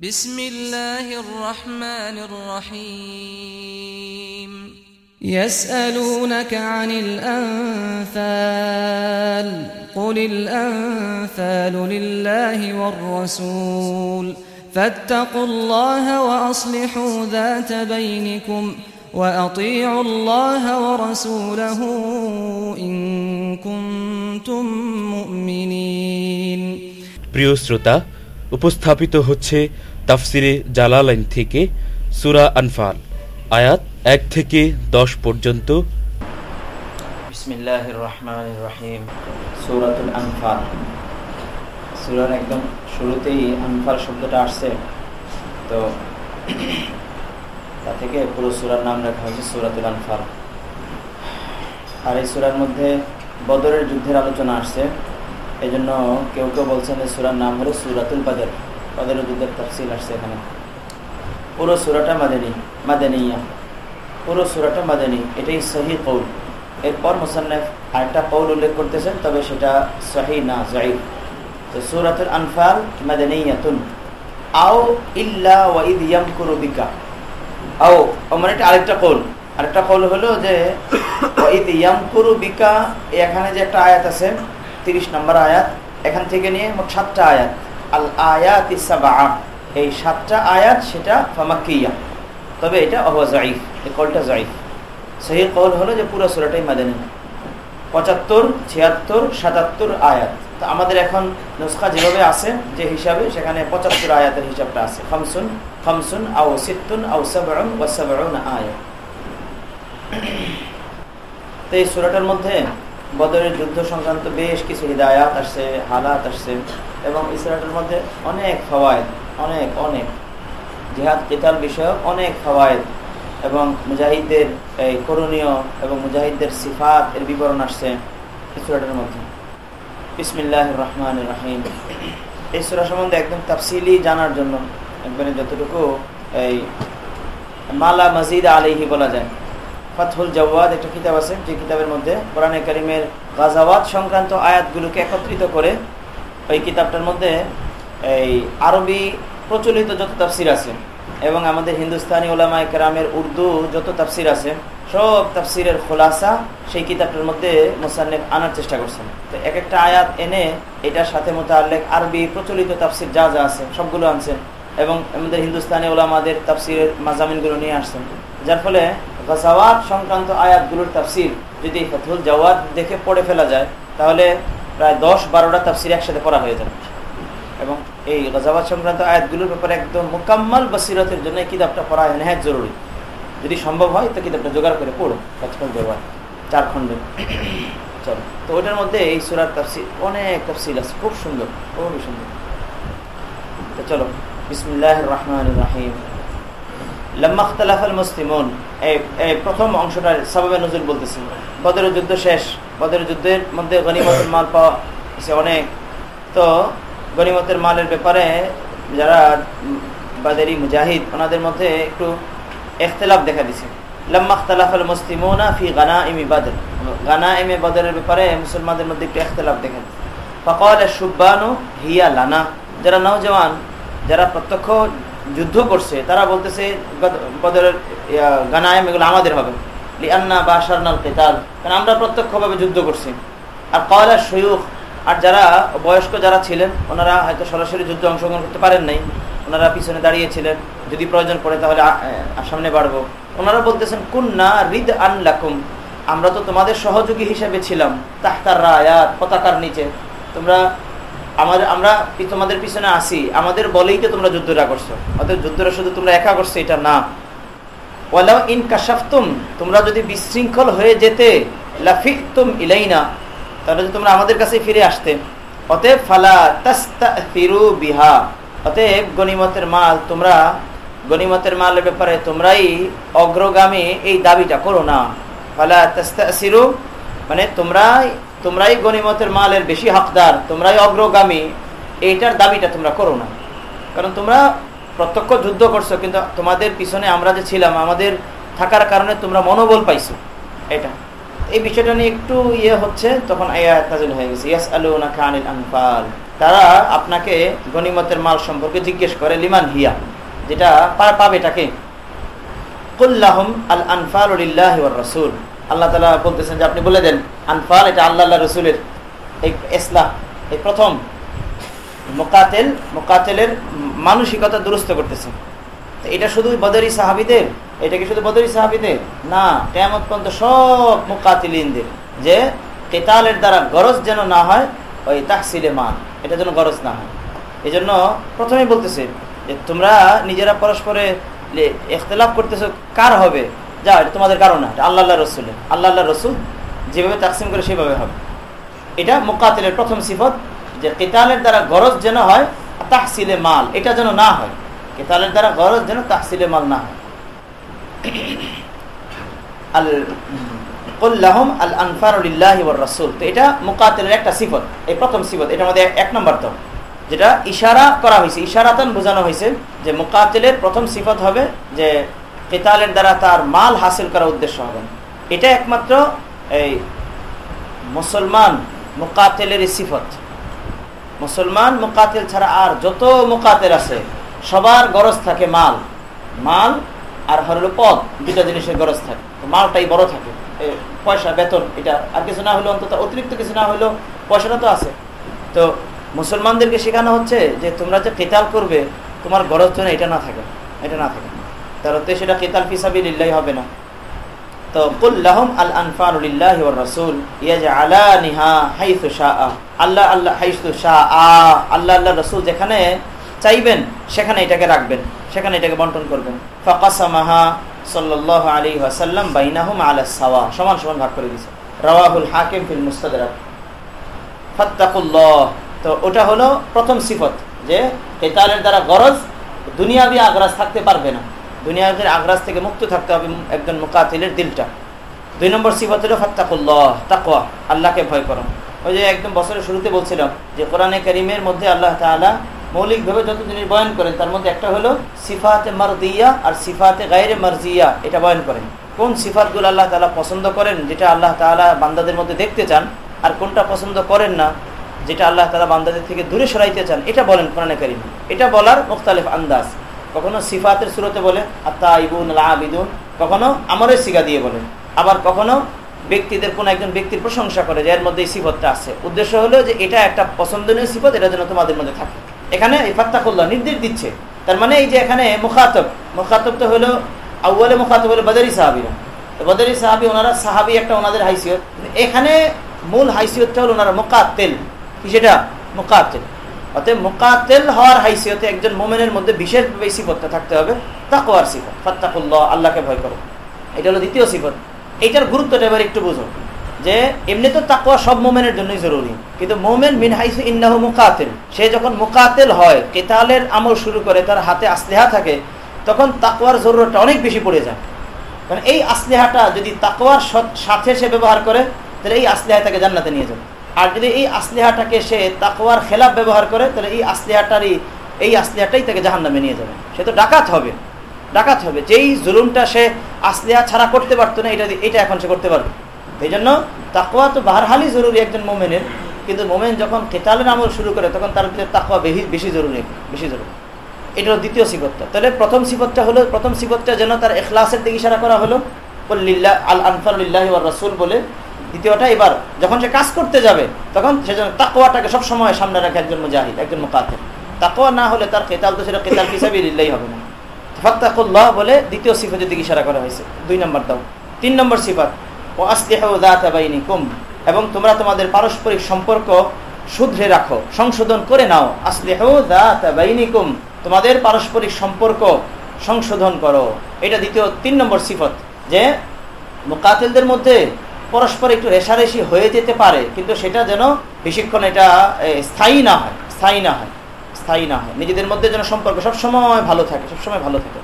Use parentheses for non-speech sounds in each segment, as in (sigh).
بسم الله الرحمن الرحيم يسألونك عن الأنفال قل الأنفال لله والرسول فاتقوا الله وأصلحوا ذات بينكم وأطيعوا الله ورسوله إن كنتم مؤمنين প্রিয় শ্রোতা উপস্থাপিত হচ্ছে তাফসিরে জালালাইন থেকে সুরা আনফাল, আয়াত এক থেকে দশ পর্যন্ত। বিসমিল্লাহ রহমান রহিম, সৌরাতুল আনফাল। একদম শুরুতেই আনফাল শব্দটা আসছে। তো তা থেকে পুরো সুরার নাম রাখা হয়েছে সুরাতুল আনফাল। আর এই সুরার মধ্যে বদরের যুদ্ধের আলোচনা আসছে। এই জন্য কেউ কেউ বলছেন যে সুরার নাম হলো সুরাতুল বাদর। তফসিল আসছে এখানে। পুরো সুরাটা মাদানী, মাদানিয়া। পুরো সুরাটা মাদানী, এটাই সহি কৌল। এরপর মুসান্নাফ আরেকটা কৌল উল্লেখ করতেছেন, তবে সেটা সহি না তো সুরাতুল আনফাল মাদানিয়াতুন। আও ইল্লা ওয়াইদ আও মানে এটা আরেকটা কৌল। আরেকটা কৌল হলো যে ওয়াইদ এখানে যে একটা আয়াত আছে, তিরিশ নম্বর আয়াত, এখান থেকে নিয়ে মোট সাতটা আয়াত। আল আয়াত ইসাবা এই সাতটা আয়াত সেটা তবে এটা এই কলটা জাইফ সেই কল হলো যে পুরো সুরাটাই মাদানী। পঁচাত্তর, ছিয়াত্তর, সাতাত্তর আয়াত। তো আমাদের এখন নুসখা যেভাবে আছে, যে হিসাবে, সেখানে পঁচাত্তর আয়াতের হিসাবটা আছে। খামসুন খামসুন, আও সিত্তুন, আও আয়াত। তো এই সুরাটার মধ্যে বদরের যুদ্ধ সংক্রান্ত বেশ কিছু হৃদায়াত আসছে, হালাত আসছে। এবং ইসরাটার মধ্যে অনেক ফওয়ায়দ, অনেক অনেক। জিহাদ কেতাল বিষয়ক অনেক ফওয়ায়দ এবং মুজাহিদদের এই করণীয় এবং মুজাহিদদের সিফাত এর বিবরণ আসছে ইসরাটার মধ্যে। বিসমিল্লাহ রহমান রাহিম। এই সুরা সম্বন্ধে একদম তাফসিলি জানার জন্য একবারে যতটুকু এই মালা মজিদ আলিহি বলা যায়। ফাতহুল জওয়াদ একটা কিতাব আছে, যে কিতাবের মধ্যে কোরআনে করিমের গাজাওয়াত সংক্রান্ত আয়াতগুলোকে একত্রিত করে ওই কিতাবটার মধ্যে এই আরবি প্রচলিত যত তাফসির আছে এবং আমাদের হিন্দুস্তানি ওলামা কেরামের উর্দু যত তাফসির আছে, সব তাফসিরের খোলাসা সেই কিতাবটার মধ্যে মোসান্নেফ আনার চেষ্টা করছেন। তো এক একটা আয়াত এনে এটার সাথে মোতালেক আরবি প্রচলিত তাফসির যা যা আছে সবগুলো আনছেন এবং আমাদের হিন্দুস্তানি ওলামাদের তাফসিরের মাজামিনগুলো নিয়ে আসছেন। যার ফলে গাজাওয়াত সংক্রান্ত আয়াতগুলোর তাফসির যদি ফতুল জওয়াদ দেখে পড়ে ফেলা যায়, তাহলে প্রায় দশ বারোটা তাফসির একসাথে পড়া হয়ে যাবে। এবং এই গজাবাদ সংক্রান্ত আয়াতগুলোর ব্যাপারে একদম মোকাম্মল বসিরতের জন্য এই কিতাবটা পড়া নেহাত জরুরি। যদি সম্ভব হয়, তো কিতাবটা জোগাড় করে পড়ো পাঁচখন জবাব চার খণ্ডে। চলো, তো ওইটার মধ্যে এই সুরার তাফসির, অনেক তাফসিল আছে, খুব সুন্দর, খুবই সুন্দর। তো চলো বিসমুল্লাহ রহমান রাহিম। লাম্মাখতালাফাল মুসলিমন এই প্রথম অংশটার সাবাবে নজরুল বলতেছেন। বদরের যুদ্ধ শেষ। বদরের যুদ্ধের মধ্যে গণিমতের মাল পাওয়া অনেক। তো গণিমতের মালের ব্যাপারে যারা বাদেরি মুজাহিদ, ওনাদের মধ্যে একটু এখতলাফ দেখা দিছে। লাম্মাখতালাফাল মুসলিমোনা ফি গানা ইমি বাদর গানা ইমে বদরের ব্যাপারে মুসলমানদের মধ্যে একটু এখতলাফ দেখা দিছে ফকল সুব্বানু হিয়া লানা যারা নৌজওয়ান যারা প্রত্যক্ষ যুদ্ধ করছে, তারা বলতেছে বদরের এগুলো আমাদের হবে। লিয়ান্না বা সারনাল কেতাল, কারণ আমরা প্রত্যক্ষভাবে যুদ্ধ করছি। আর কয়লা সৈয়ুখ আর যারা বয়স্ক যারা ছিলেন, ওনারা হয়তো সরাসরি যুদ্ধে অংশগ্রহণ করতে পারেন নাই। ওনারা পিছনে দাঁড়িয়েছিলেন যদি প্রয়োজন পড়ে তাহলে সামনে বাড়বো। ওনারা বলতেছেন, কুন্না রিদ আন লাকুম। আমরা তো তোমাদের সহযোগী হিসেবে ছিলাম, তাহতার রায়াত, পতাকার নিচে। তোমরা আমাদের আমরা তোমাদের পিছনে আসি আমাদের বলেই তো তোমরা যুদ্ধটা করছ। অর্থাৎ যুদ্ধটা শুধু তোমরা একা করছ, এটা না। ওয়ালাও ইন কাশাফতুম, তোমরা যদি বিশৃঙ্খল হয়ে যেতে লাফিতুম ইলাইনা, তাহলে যদি তোমরা আমাদের কাছে ফিরে আসতে। অতএব ফালা তাস্তা ফিরু বিহা, অতএব গণিমতের মাল তোমরা, গণিমতের মালের ব্যাপারে তোমরাই অগ্রগামী এই দাবিটা করো না। ফালা তাস্তা মানে তোমরাই তোমরাই গণিমতের মালের বেশি হকদার, তোমরাই অগ্রগামী, এইটার দাবিটা তোমরা করো না। কারণ তোমরা প্রত্যক্ষ যুদ্ধ করছ, কিন্তু তোমাদের পিছনে আমরা যে ছিলাম, আমাদের থাকার কারণে তোমরা মনোবল পাইছো। এটা। এই বিষয়টা নিয়ে একটু ইয়ে হচ্ছে, তখন হয়ে গেছে ইয়াস আলু না কানিল আনফাল। তারা আপনাকে গনিমতের মাল সম্পর্কে জিজ্ঞেস করে, লিমান হিয়া? যেটা পাবে এটাকে। কুল্লাহম আল আনফাল রসুল। আল্লাহ তালা বলতেছেন যে, আপনি বলে দেন, আনফাল, এটা আল্লাহ আল্লাহ রসুলের এই এসলাহ এই প্রথম মোকাতেল, মোকাতেলের মানসিকতা দুরস্ত করতেছেন এটা শুধু বদরি সাহাবিদের, এটা কি শুধু বদরি সাহাবিদের? না কেমন পর্যন্ত সব মোকাতিলিনদের, যে কেতালের দ্বারা গরজ যেন না হয়, ওই তাহসিলে মান এটা যেন গরজ না হয়। এই জন্য প্রথমেই বলতেছে যে, তোমরা নিজেরা পরস্পরে এখতলাফ করতেছো, কার হবে? যা এটা তোমাদের কারণ না আল্লাহ রসুলের। আল্লাহ রসুল যেভাবে তাকসিম করে সেভাবে হবে। এটা মোকাতিলের প্রথম সিফত, যে কেতালের দ্বারা গরজ যেন হয়, তাহসিলে মাল, এটা যেন না হয়। কেতালের দ্বারা গরজ যেন তাহসিলে মাল না হয়। আল কল্লাহম আল আনফারুল্লাহ রাসুল। তো এটা মুকাতেলের একটা সিফত, এই প্রথম সিফত, এটার মধ্যে এক নম্বর তো, যেটা ইশারা করা হয়েছে, ইশারাতন বোঝানো হয়েছে যে মুকাতেলের প্রথম সিফত হবে যে কেতালের দ্বারা তার মাল হাসিল করার উদ্দেশ্য হবে এটা একমাত্র এই মুসলমান মুকাতেলের সিফত। মুসলমান মুকাতেল ছাড়া আর যত মুকাতেল আছে, সবার গরজ থাকে মাল। মাল আর হলো পদ দুটা জিনিসের গরজ থাকে। মালটাই বড় থাকে। পয়সা, বেতন, এটা আর কিছু না হলো অন্তত অতিরিক্ত কিছু না হলেও পয়সাটা তো আছে। তো মুসলমানদেরকে শেখানো হচ্ছে যে তোমরা যে কেতাল করবে, তোমার গরজ জন্য এটা না থাকে, এটা না থাকে। তার হতে সেটা কেতাল ফিসাবিল্লাহ হবে না। তো কুল্লাহম আল আনফানুল্লাহ রাসূল ইয়াজআলা নিহা হাইসু শাআ। আল্লাহ আল্লাহ, হাইসু শাআ। আল্লাহ আল্লাহ রাসূল যেখানে চাইবেন, সেখানে এটাকে রাখবেন, সেখানে এটাকে বন্টন করবেন। ফাকাসামাহা সাল্লাল্লাহু আলাইহি ওয়াসাল্লাম বাইনাহুম আলা সাওয়া, সমান সমান ভাগ করে দিয়েছে। রাওয়াহুল হাকিম ফিল মুস্তাদরাক। ফাত্তাকুল্লাহ। তো ওটা হলো প্রথম সিফত, যে কেতালের দ্বারা গরজ, দুনিয়াবি আগ্রাস থাকতে পারবে না। দুনিয়াদের আগ্রাস থেকে মুক্ত থাকতে হবে একজন মুকাতিলের দিলটা। দুই নম্বর সিফত হলো ফাত্তাকুল্লাহ, তাকওয়া, আল্লাহকে ভয় করো। ওই যে একদম বছরের শুরুতে বলছিলাম যে কোরআনে করিমের মধ্যে আল্লাহ তাআলা মৌলিকভাবে যত জিনিস বয়ন করেন, তার মধ্যে একটা হলো সিফাতে মারদিয়া আর সিফাতে গাইরে মারজিয়া, এটা বয়ন করেন। কোন সিফাতগুলো আল্লাহ তালা পছন্দ করেন, যেটা আল্লাহ তালা বান্দাদের মধ্যে দেখতে চান, আর কোনটা পছন্দ করেন না, যেটা আল্লাহ তালা বান্দাদের থেকে দূরে সরাইতে চান, এটা বলেন কোরআনে করিম। এটা বলার মুখতালিফ আন্দাজ। কখনো সিফাতের সুরতে বলে আত্মা ইবুন আবিদুন কখনো আমরের সিগা দিয়ে বলে। আবার কখনো ব্যক্তিদের কোন একজন ব্যক্তির প্রশংসা করে যে এর মধ্যে এই সিফতটা আছে। উদ্দেশ্য হলো যে এটা একটা পছন্দনীয় সিফত, এটা যেন তোমাদের মধ্যে থাকে। এখানে ফাত্তাকুল্লাহ নির্দেশ দিচ্ছে। তার মানে এই যে এখানে মুখাতব মুখাতব তো হলো আউ্বালে মুখাতব হলো বদারি সাহাবিরা। বদারি সাহাবি ওনারা, সাহাবি একটা ওনাদের হাইসিয়ত। এখানে মূল হাইসিয়তটা হলো ওনারা মোকাতেল কি সেটা? মোকাতেল অতএব মোকাতেল হওয়ার হাইসিয়তে একজন মোমেনের মধ্যে বিশেষভাবে সিফতটা থাকতে হবে। তাকোয়ার সিফত, ফাত্তাকুল্লাহ, আল্লাহকে ভয় করো। এটা হলো দ্বিতীয় সিফত। এইটার গুরুত্বটা এবার একটু বুঝো যে এমনি তো তাকুয়া সব মোমেনের জন্যই জরুরি। কিন্তু মোমেন মিন হাইসু ইন্নাহু মুকাতেল। সে যখন মুকাতেল হয়, কেতালের আমল শুরু করে, তার হাতে আসলেহা থাকে, তখন তাকুয়ার জরুরতটা অনেক বেশি পড়ে যায়। কারণ এই আসলেহাটা যদি তাকুয়ার সাথে সে ব্যবহার করে, তাহলে এই আসলেহা তাকে জান্নাতে নিয়ে যাবে। আর যদি এই আসলেহাটাকে সে তাকুয়ার খেলাফ ব্যবহার করে, তাহলে এই আসলেহাটারই, এই আসলেহাটাই তাকে জাহান নামে নিয়ে যাবে। সে তো ডাকাত হবে। ডাকাত হবে। যেই জুলুমটা সে আসলেহা ছাড়া করতে পারতো না, এটা এটা এখন সে করতে পারবে। এই জন্য তাকুয়া তো বাহারহালই জরুরি একজন মোমেনের, কিন্তু মোমেন যখন কেতালের আমল শুরু করে, তখন তার ভিতরে তাকুয়া বেশি বেশি জরুরি বেশি জরুরি। এটা হলো দ্বিতীয় সিফতটা তাহলে প্রথম সিফতটা হলো, প্রথম সিফতটা যেন তার এখলাসের দিকে ইশারা করা হলো। আল আনফারুল্লাহ রসুল বলে দ্বিতীয়টা এবার, যখন সে কাজ করতে যাবে, তখন সে যেন তাকুয়াটাকে সবসময় সামনে রাখে একজন মুজাহিদ, একজন মোকাতে তাকুয়া না হলে তার কেতাল তো সেটা কেতাল হিসাবে লিল্লাই হবে না। ফাত্তাকুল্লাহ বলে দ্বিতীয় সিফতের দিকে ইশারা করা হয়েছে, দুই নম্বর দাও। তিন নম্বর সিফাত ও আসলিহুম এবং তোমরা তোমাদের পারস্পরিক সম্পর্ক শুধরে রাখো, সংশোধন করে নাও। আসলিহুম তোমাদের পারস্পরিক সম্পর্ক সংশোধন করো। এটা দ্বিতীয়, তিন নম্বর সিফত, যে মোকাতেলদের মধ্যে পরস্পর একটু রেশারেশি হয়ে যেতে পারে, কিন্তু সেটা যেন বেশিক্ষণ এটা স্থায়ী না হয়, স্থায়ী না হয়, স্থায়ী না হয়। নিজেদের মধ্যে যেন সম্পর্ক সবসময় ভালো থাকে, সবসময় ভালো থাকে।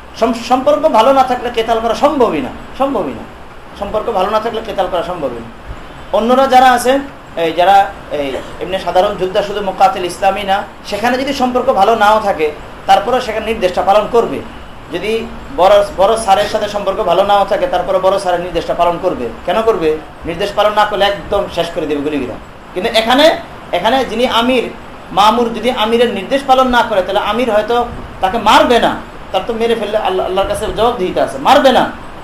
সম্পর্ক ভালো না থাকলে কেতাল করা সম্ভবই না সম্ভবই না। সম্পর্ক ভালো না থাকলে কেতাল করা সম্ভবই না। অন্যরা যারা আছে এই যারা এই এমনি সাধারণ যোদ্ধা শুধু মোকাতিল ইসলামী না, সেখানে যদি সম্পর্ক ভালো নাও থাকে তারপরে সেখানে নির্দেশটা পালন করবে। যদি বড় বড় স্যারের সাথে সম্পর্ক ভালো নাও থাকে, তারপরে বড় স্যারের নির্দেশটা পালন করবে। কেন করবে? নির্দেশ পালন না করলে একদম শেষ করে দেবে গুলিগিরা কিন্তু এখানে এখানে যিনি আমির, মামুর যদি আমিরের নির্দেশ পালন না করে, তাহলে আমির হয়তো তাকে মারবে না। তার তো মেরে ফেললে আল্লাহ, আল্লাহর কাছে জবাব দিতে আছে, মারবে না।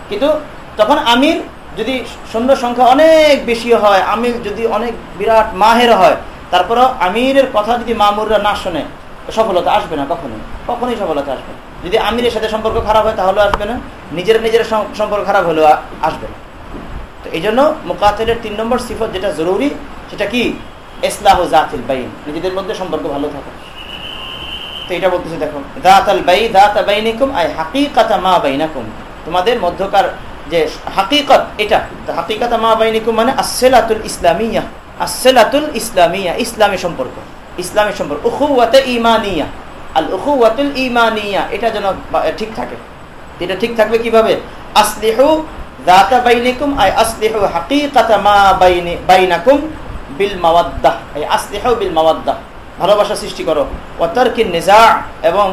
কিন্তু তখন আমির যদি সৈন্য সংখ্যা অনেক বেশি হয়, আমির যদি অনেক বিরাট মাহের হয়, তারপরও আমিরের কথা যদি মামুররা না শোনে, সফলতা আসবে না কখনোই। কখনোই সফলতা আসবে না। যদি আমিরের সাথে সম্পর্ক খারাপ হয় তাহলেও আসবে না, নিজের নিজের সম্পর্ক খারাপ হলেও আসবে না। তো এই জন্য মোকাতেলের তিন নম্বর সিফত যেটা জরুরি, সেটা কি? ইসলাহ জাতিল বাইন, নিজেদের মধ্যে সম্পর্ক ভালো থাকা। তো এটা বলতেছে, দেখো দাঁত আল বাই দাঁত বাইনিকুম আই হাকিকাতা মা বাইনাকুম। তোমাদের মধ্যকার যে হাকিকত, এটা হাকিকাতা মা বাইনিকুম মানে আসেলাতুল ইসলামিয়া আসেলাতুল ইসলামিয়া, ইসলামী সম্পর্ক ইসলামী সম্পর্ক উখুয়াতে ইমানিয়া। আল উখুয়াতুল ইমানিয়া এটা যেন ঠিক থাকে। এটা ঠিক থাকবে কীভাবে? আসলিহু দাতা বাইনিকুম, আই আসলিহু হাকিকাতা মা বাইনি, বাইনাকুম বিল মাওয়াদ্দাহ এই আসলিহু বিল মাওয়াদ্দাহ ভালোবাসা সৃষ্টি করো। অতর্কিন নিজা এবং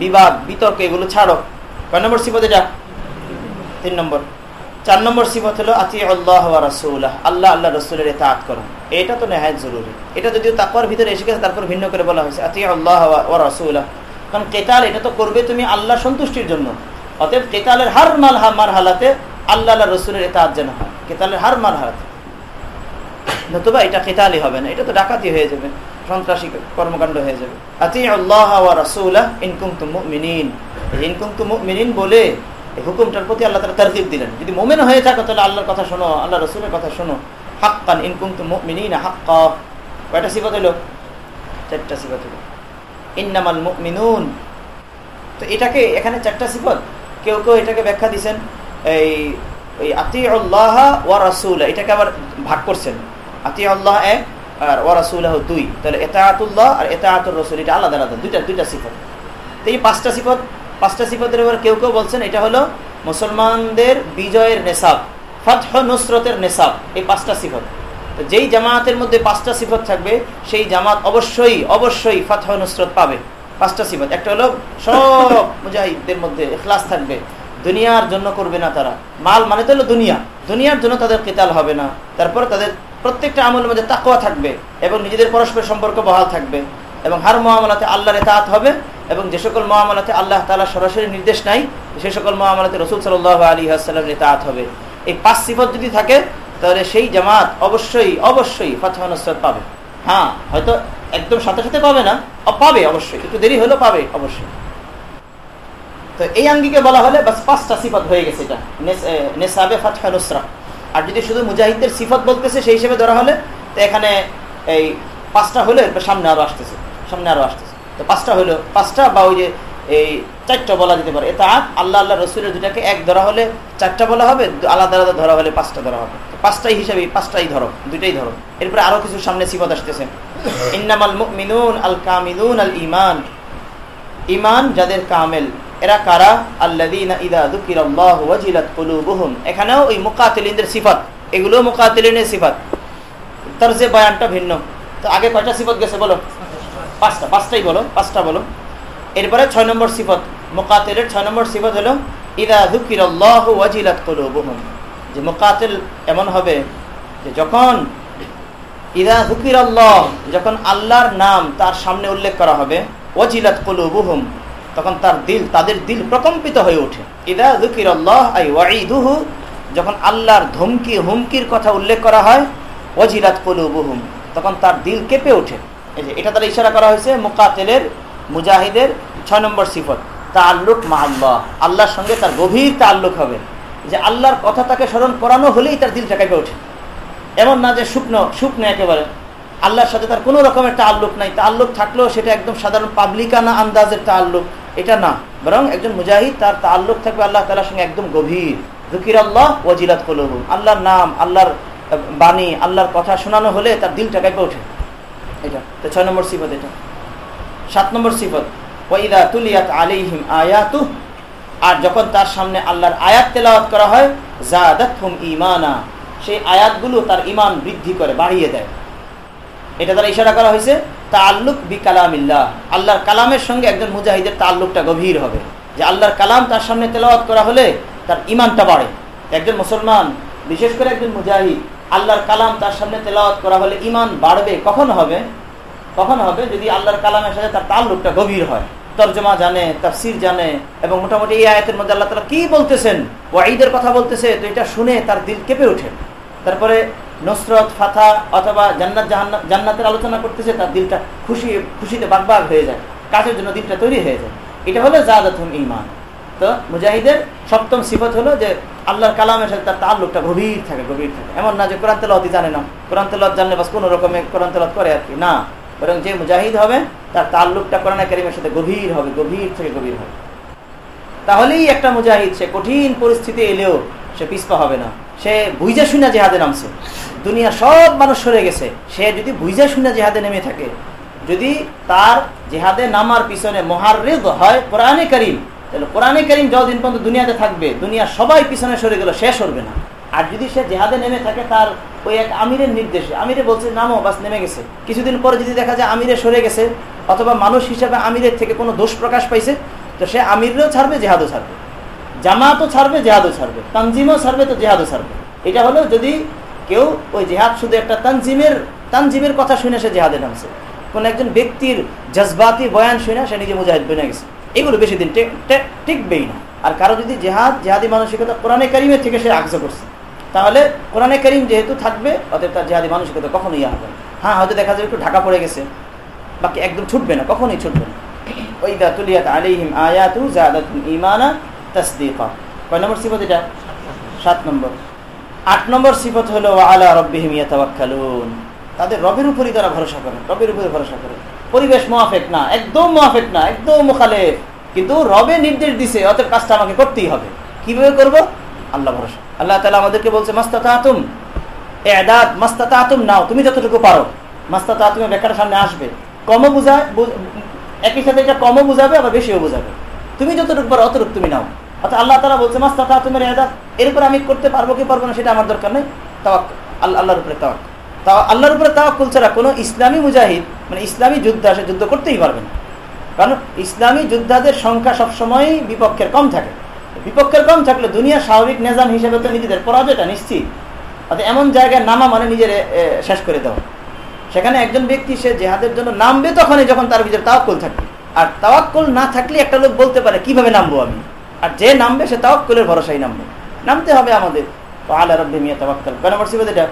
বিবাদ, বিতর্ক, এগুলো ছাড়ো। কয় নম্বর সিফত এটা? তিন নম্বর। চার নম্বর সিফত হলো আতি আল্লাহ রাসুল্লাহ আল্লাহ আল্লাহ রসুলের এতাত করো এটা তো নেহায় জরুরি। এটা যদিও তাকওয়ার ভিতরে এসে গেছে, তারপর ভিন্ন করে বলা হয়েছে আতি আল্লাহ ও রাসুল্লাহ কারণ কেতাল এটা তো করবে তুমি আল্লাহ সন্তুষ্টির জন্য। অতএব কেতালের হার মাল মার হালাতে আল্লাহ আল্লাহ রসুলের এতাত যেন হয়, কেতালের হার মার হালাতে নতুবা এটা কেতালি হবে না, এটা তো ডাকাতি হয়ে যাবে, সন্ত্রাসী কর্মকাণ্ড হয়ে যাবে। আতি আল্লাহ রাসুল্লাহ ইনকুম তু মিনিন ইনকুম তু মিনিন বলে এই হুকুমটার প্রতি আল্লাহ তারা তারকিব দিলেন। যদি মোমেন হয়ে থাকো, তাহলে আল্লাহর কথা শোনো আল্লাহ রসুলের কথা শোনো। হাক্কান ইনকুম তু মিনিন হাক্কা। কয়টা সিফত হলো চারটা সিফত হলো ইন্নামাল মিনুন তো এটাকে, এখানে চারটা সিফত। কেউ কেউ এটাকে ব্যাখ্যা দিচ্ছেন এই, ওই আতি আল্লাহ ওয়া রাসুল, এটাকে আবার ভাগ করছেন। আতি আল্লাহ এক আর ওয়া রাসুল্লাহ দুই। তাহলে এতায়াতুল্লাহ আর এতায়াতুর রসুল, এটা আলাদা আলাদা, দুইটা দুইটা সিফত। তো এই পাঁচটা সিফত পাঁচটা সিফতের এবার কেউ কেউ বলছেন, এটা হলো মুসলমানদের বিজয়ের নেশাব, ফতহ নুসরতের নেশাব, এই পাঁচটা সিফত। যেই জামাতের মধ্যে পাঁচটা সিফত থাকবে, সেই জামাত অবশ্যই অবশ্যই ফতহ নুসরত পাবে। পাঁচটা সিফত। একটা হলো সব মুজাহিদদের মধ্যে এখলাস থাকবে। দুনিয়ার জন্য করবে না তারা। মাল মানে তো হলো দুনিয়া। দুনিয়ার জন্য তাদের কেতাল হবে না। তারপর তাদের প্রত্যেকটা আমলের মধ্যে তাকোয়া থাকবে এবং নিজেদের পরস্পর সম্পর্ক বহাল থাকবে এবং হার মহামলাতে আল্লাহর এতাত হবে। এবং যে সকল মহামলাতে আল্লাহ তালা সরাসরি নির্দেশ নাই, সে সকল মহামলাতে রসুল সাল আলী আসসালাম এতাত হবে। এই পাঁচ সিফত যদি থাকে, তাহলে সেই জামাত অবশ্যই অবশ্যই ফাতহ নসরত পাবে। হ্যাঁ হয়তো একদম সাথে সাথে পাবে না পাবে অবশ্যই, একটু দেরি হলেও পাবে অবশ্যই। তো এই আঙ্গিকে বলা হলে বাস পাঁচটা সিফত হয়ে গেছে এটা নেসাবে ফাতহা নুসরা। আর যদি শুধু মুজাহিদদের সিফত বলতেছে, সেই হিসেবে ধরা হলে, তো এখানে এই পাঁচটা হলে সামনে আরও আসতেছে, সামনে আরও আসতেছে। তো পাঁচটা হলো, পাঁচটা বা ওই যে এই চারটা বলা যেতে পারে। এটা আল্লাহ আল্লাহ রসুলের দুটাকে এক ধরা হলে চারটা বলা হবে, আলাদা আলাদা ধরা হলে পাঁচটা ধরা হবে। পাঁচটাই হিসাবে, পাঁচটাই ধরো দুইটাই ধরো এরপরে আরও কিছু সামনে সিফত আসতেছে। ইন্নামাল মিনুন আল কামিলুন আল ইমান ইমান যাদের কামেল, এরা কারা? আল্লাযীনা ইযা যুকিরাল্লাহু ওয়াজিলাত কুলুবুহুম। এখানেও ওই মুকাতিলিনদের সিফাত এগুলো মুকাতিলিনের সিফাত। তার যে বয়ানটা ভিন্ন। তো আগে কয়টা সিফত গেছে বলো? পাঁচটা, পাঁচটাই বলো, পাঁচটা বলো। এরপরে ছয় নম্বর সিফত, মোকাতেলের ছয় নম্বর সিফত হলো, ইদা যুকিরাল্লাহু ওয়াজিলাত যে মোকাতেল এমন হবে যে যখন, ইদা যুকিরাল্লাহ, যখন আল্লাহর নাম তার সামনে উল্লেখ করা হবে, ওয়াজিলাত কুলুবুহুম, তখন তার দিল, তাদের দিল প্রকম্পিত হয়ে ওঠে। ইদা আল্লাহ আই যখন আল্লাহর ধমকি, হুমকির কথা উল্লেখ করা হয় ওয়াজিরাত কলুবুহুম, তখন তার দিল কেঁপে ওঠে। যে, এটা তারা ইশারা করা হয়েছে মুকাতেলের মুজাহিদের ছয় নম্বর সিফত তা আল্লুক মা আল্লাহ। আল্লাহর সঙ্গে তার গভীর তা আল্লুক হবে। যে আল্লাহর কথা তাকে স্মরণ করানো হলেই তার দিল কেঁপে ওঠে। এমন না যে শুকনো শুকনো একেবারে। আল্লাহর সাথে তার কোনো রকমের তাল্লুক নাই। তাল্লুক থাকলেও সেটা একদম সাধারণ পাবলিকানা আন্দাজের তাল্লুক এটা না। বরং একজন মুজাহিদ তার তাল্লুক থাকবে আল্লাহ তালার সঙ্গে একদম গভীর। জুকির আল্লাহ ওয়াজিলাত কলবু আল্লাহর নাম, আল্লাহর বাণী, আল্লাহর কথা শোনানো হলে তার দিলটা কেঁপে ওঠে। এটা। ছয় নম্বর সিফত এটা। সাত নম্বর সিফত তুলিয়াত আলিহিম আয়াতু আর যখন তার সামনে আল্লাহর আয়াত তেলাওয়াত করা হয় ইমানা সেই আয়াতগুলো তার ইমান বৃদ্ধি করে, বাড়িয়ে দেয়। এটা দ্বারা ইশারা করা হয়েছে তাল্লুক বি কালামিল্লাহ আল্লাহর কালামের সঙ্গে একজন মুজাহিদের তাল্লুকটা গভীর হবে। যে আল্লাহর কালাম তার সামনে তেলাওয়াত করা হলে তার ইমানটা বাড়ে। একজন মুসলমান, বিশেষ করে একজন মুজাহিদ আল্লাহর কালাম তার সামনে তেলাওয়াত করা হলে ইমান বাড়বে, কখন হবে? কখন হবে? যদি আল্লাহর কালামের সাথে তার তাল্লুকটা গভীর হয়। তর্জমা জানে, তাফসির জানে এবং মোটামুটি এই আয়াতের মধ্যে আল্লাহ তালা কি বলতেছেন? ও ঈদের কথা বলতেছে, তো এটা শুনে তার দিল কেঁপে ওঠে। তারপরে নসরত ফাথা অথবা জান্নাত জান্নাতের আলোচনা করতেছে, তার দিলটা খুশি, খুশিতে বাগবাগ হয়ে যায়। কাজের জন্য দিলটা তৈরি হয়ে যায়। এটা হলো জাদাতুম ইমান তো মুজাহিদের সপ্তম সিফত হলো যে আল্লাহর কালামের সাথে তার তাল্লুকটা গভীর থাকে গভীর থাকে। এমন না যে কোরআন তেলাওয়াতি জানে না। কোরআন তেলাওয়াত জানলে বাস কোনো রকমে কোরআন তেলাওয়াত করে আর কি। না। বরং যে মুজাহিদ হবে, তার তাল্লুকটা কোরআন কারিমের সাথে গভীর হবে, গভীর থেকে গভীর হবে। তাহলেই একটা মুজাহিদ, সে কঠিন পরিস্থিতি এলেও সে পিসপা হবে না। সে বুঝা শুনা জেহাদে নামছে। দুনিয়া সব মানুষ সরে গেছে। সে যদি বুঝা শুনা জেহাদে নেমে থাকে, যদি তার জেহাদে নামার পিছনে মহারিদ হয় কোরআনে করিম তাহলে কোরআনে করিম যতদিন পর্যন্ত দুনিয়াতে থাকবে দুনিয়া সবাই পিছনে সরে গেল শেষ সরবে না। আর যদি সে জেহাদে নেমে থাকে, তার ওই এক আমিরের নির্দেশে, আমিরে বলছে, নামো বাস নেমে গেছে। কিছুদিন পরে যদি দেখা যায় আমিরে সরে গেছে, অথবা মানুষ হিসাবে আমিরের থেকে কোনো দোষ প্রকাশ পাইছে, তো সে আমিরও ছাড়বে, জেহাদও ছাড়বে। জামাতও ছাড়বে, জেহাদও ছাড়বে। তানজিমও ছাড়বে, তো জেহাদও ছাড়বে। এটা হলো যদি কেউ ওই জেহাদ শুধু একটা তানজিমের তানজিমের কথা শুনে সে জেহাদে নামছে। কোন একজন ব্যক্তির জজবাতি বয়ান শুনে সে নিজে মুজাহিদ বনে গেছে। এগুলো বেশি দিন টিকবেই না। আর কারও যদি জেহাদ, জেহাদি মানসিকতা কোরআনে করিমের থেকে সে আগ্রহ করছে, তাহলে কোরআনে করিম যেহেতু থাকবে, অতএব তার জেহাদি মানসিকতা কখনোই ইয়া হবে হ্যাঁ হয়তো দেখা যাবে একটু ঢাকা পড়ে গেছে, বাকি একদম ছুটবে না, কখনোই ছুটবে না। ওই ওইদা তুলিয়াত আলাইহিম আয়াতু জাদাতুম ঈমানা তাসদীকা। কয় নম্বর সিফত এটা? সাত নম্বর। আট নম্বর সিফত হলো আলা রব্বিহিম ইয়াতাওয়াক্কালুন। তাদের রবের উপরই তারা ভরসা করে রবের উপরে ভরসা করে পরিবেশ মোয়াফেক না, একদম মোয়াফেক না, একদম মুখালেফ। কিন্তু রবে নির্দেশ দিছে, অতএব কাজটা আমাকে করতেই হবে। কীভাবে করব? আল্লাহ ভরসা। আল্লাহ তালা আমাদেরকে বলছে মাস্তাতা আতুম এদাত মাস্তাতা আতুম নাও, তুমি যতটুকু পারো। মাস্তাতা আতুমের বেকার সামনে আসবে। কমও বুঝায় একই সাথে এটা কমও বুঝাবে, আবার বেশিও বুঝাবে। তুমি যতটুকু পারো, অতটুকু তুমি নাও। অর্থাৎ আল্লাহ তালা বলছে মাস্তাতা আতুমের এদাত এরপর আমি করতে পারব কি পারব না, সেটা আমার দরকার নেই। তাওয়াক আল্লাহ, আল্লাহর উপরে তাওয়াক তাও আল্লাহর উপরে তাওয়াক্কুল ছাড়া কোনো ইসলামী মুজাহিদ মানে ইসলামী যুদ্ধ আসে যুদ্ধ করতেই পারবে না। কারণ ইসলামী যোদ্ধাদের সংখ্যা সবসময় বিপক্ষের কম থাকে। বিপক্ষের কম থাকলে দুনিয়ার স্বাভাবিক নিজাম হিসেবে তো নিজেদের পরাজয়টা নিশ্চিত। অর্থাৎ এমন জায়গায় নামা মানে নিজের শেষ করে দেওয়া। সেখানে একজন ব্যক্তি সে জেহাদের জন্য নামবে তখনই যখন তার ভিতরে তাওয়াক্কুল থাকবে। আর তাওয়াক্কুল না থাকলে একটা লোক বলতে পারে, কীভাবে নামবো আমি? আর যে নামবে সে তাওয়াক্কুলের ভরসাই নামবে। নামতে হবে আমাদের। আল্লাহ রব্বি মিয়া তাওয়াক্কাল কয় নম্বর সিফত এটা?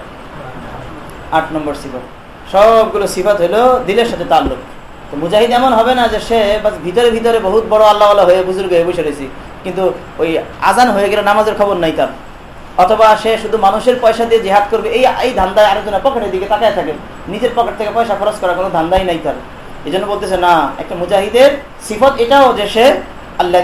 আট নম্বর সিফত। সবগুলো সিফত হলো দিলের সাথে তাল্লুক। তো মুজাহিদ এমন হবে না যে সে ভিতরে ভিতরে বহুত বড় আল্লাহ আল্লাহ হয়ে বুজুর্গ হয়ে বসে রয়েছি। কিন্তু ওই আজান হয়ে গেলে নামাজের খবর নাই তার। অথবা সে শুধু মানুষের পয়সা দিয়ে জেহাদ করবে, এই এই ধান্দায় আরেকজনের পকেটের দিকে তাকায় থাকে। নিজের পকেট থেকে পয়সা খরচ করার কোনো ধান্দাই নাই তার। এই জন্য বলতেছে, না, একটা মুজাহিদের সিফত এটাও যে সে আল্লাহ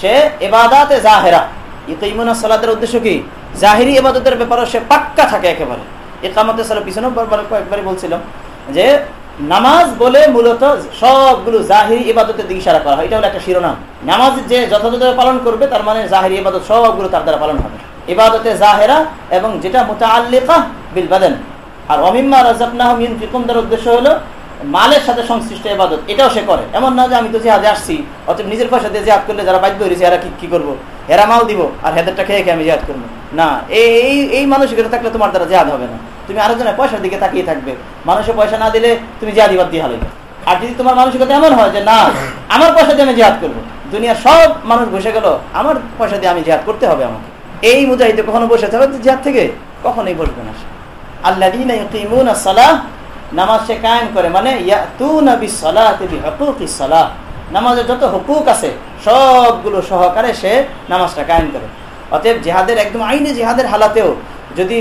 সে এবাদাতে জাহেরা। ইউতিমুনা সালাতের উদ্দেশ্য কি? জাহিরি এবাদতের ব্যাপারে সে পাক্কা থাকে একেবারে। একামতে সালে পিছনে কয়েকবারই বলছিলাম যে, নামাজ বলে মূলত সবগুলো জাহিরি ইবাদতের দিকে ইশারা করা হয়। এটা হলো একটা শিরোনাম। নামাজ যে যথাযথভাবে পালন করবে, তার মানে জাহিরি ইবাদত সবগুলো তার দ্বারা পালন হবে। ইবাদতে জাহেরা এবং যেটা মোতাল্লিকা বিল বাদেন। আর অমিম্মা রাজাবনাহ মিন ফিকুমদার উদ্দেশ্য হলো মালের সাথে সংশ্লিষ্ট ইবাদত। এটাও সে করে। এমন না যে আমি তো জেহাদে আসছি, অতএব নিজের পয়সা দিয়ে জেহাদ করলে যারা বাধ্য হয়েছে এরা কি কি করব? এরা মাল দিব, আর হেদেরটা খেয়ে খেয়ে আমি জেহাদ করব। না, এই এই মানসিকতা থাকলে তোমার দ্বারা জেহাদ হবে না। তুমি আরেকজনের পয়সার দিকে তাকিয়ে থাকবে। মানুষের পয়সা না দিলে তুমি জেহাদিবাদ দিয়ে হারাইবে। আর যদি তোমার মানসিকতা এমন হয় যে, না, আমার পয়সা দিয়ে আমি জেহাদ করব। দুনিয়ার সব মানুষ বসে গেল, আমার পয়সা দিয়ে আমি জেহাদ করতে হবে আমাকে। এই মুজাহিদে কখনো বসে থাকবে জেহাদ থেকে কখনোই বসবে না আল্লাহ নামাজ সে কায়েম করে। মানে নামাজের যত হুকুক আছে, সবগুলো সহকারে সে নামাজটা কায়েম করে। অতএব জেহাদের একদম আইনে জেহাদের হালাতেও যদি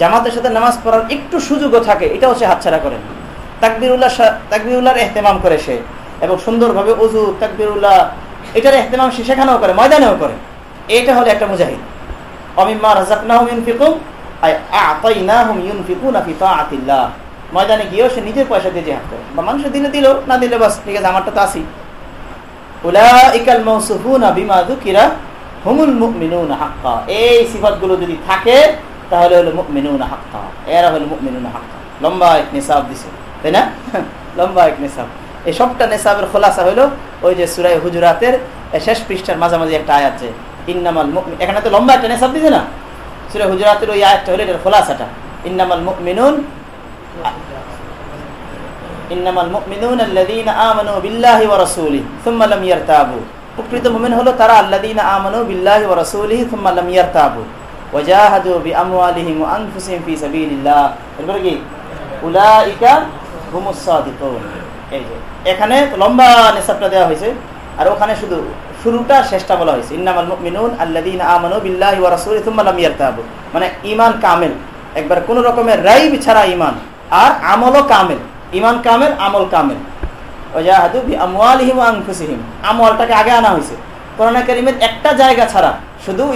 জামাতের সাথে নামাজ পড়ার একটু সুযোগও থাকে, এটাও সে হাতছাড়া করে। তাকবিরুল্লাহ তাকবিরুল্লাহর এহতেমাম করে সে এবং সুন্দরভাবে অজু তাকবিরুল্লাহ, এটার এহতেমাম সে সেখানেও করে, ময়দানেও করে। এটা হলো একটা মুজাহিদ। অমিম্মা রাজাকনাহুম ইউনফিকুম আই আতাইনাহুম ইউনফিকুনা ফি তাআতিল্লাহ। ময়দানে গিয়েও সে নিজের পয়সা দিয়ে জেহাদ করে। বা মানুষের দিলে দিল, না দিলে বাস, ঠিক আছে, আমারটা তো আসি উলাইকাল মাউসুফুনা বিমা যুকিরা হুমুল মুমিনুনা হাক্কা। এই সিফাতগুলো যদি থাকে, তাহলে হলো মুমিনুনা হাক্কা। এরা হলো মুমিনুনা হাক্কা। লম্বা এক নিসাব দিছে, তাই না? (laughs) লম্বা এক নিসাব। এই সবটা নেশাবের খোলাসা হলো ওই যে সুরাই হুজুরাতের শেষ পৃষ্ঠার মাঝামাঝি একটা আয়াত যে, ইন্নামাল এখানে তো লম্বা একটা নেশাব দিছে না? সুরাই হুজুরাতের ওই আয়াতটা হলো এটার খোলাসাটা। ইন্নামাল মুমিনুন ইন্নামাল মুমিনুন আল্লাযীনা আমানু বিল্লাহি ওয়া রাসূলিহি, সুম্মা লাম ইয়ারতাবু। প্রকৃত মুমিন হলো তারা আল্লাযীনা আমানু বিল্লাহি ওয়া রাসূলিহি সুম্মা লাম ইয়ারতাবু ওয়াজাহাদু বিআমওয়ালিহিম ওয়া আনফুসিহিম ফি সাবিলিল্লাহ। এরপরে কি? উলাইকা হুমুস সাদিকুন। এই যে, এখানে লম্বা নিসাবটা দেওয়া হয়েছে। আর ওখানে শুধু শুরুটা শেষটা বলা হয়েছে। ইন্নামাল মুমিনুন আল্লাযীনা আমানু বিল্লাহি ওয়া রাসূলিহি সুম্মা লাম ইয়ারতাবু। মানে ঈমান কামেল। একবার কোন রকমের রাইব ছাড়া ঈমান। আর আমলও কামেল। ঈমান কামেল, আমল কামেল। ওয়াজাহাদু বিআমওয়ালিহিম ওয়া আনফুসিহিম। আমলটাকে আগে আনা হয়েছে। কোরআন কারীমের একটা জায়গা ছাড়া শুধু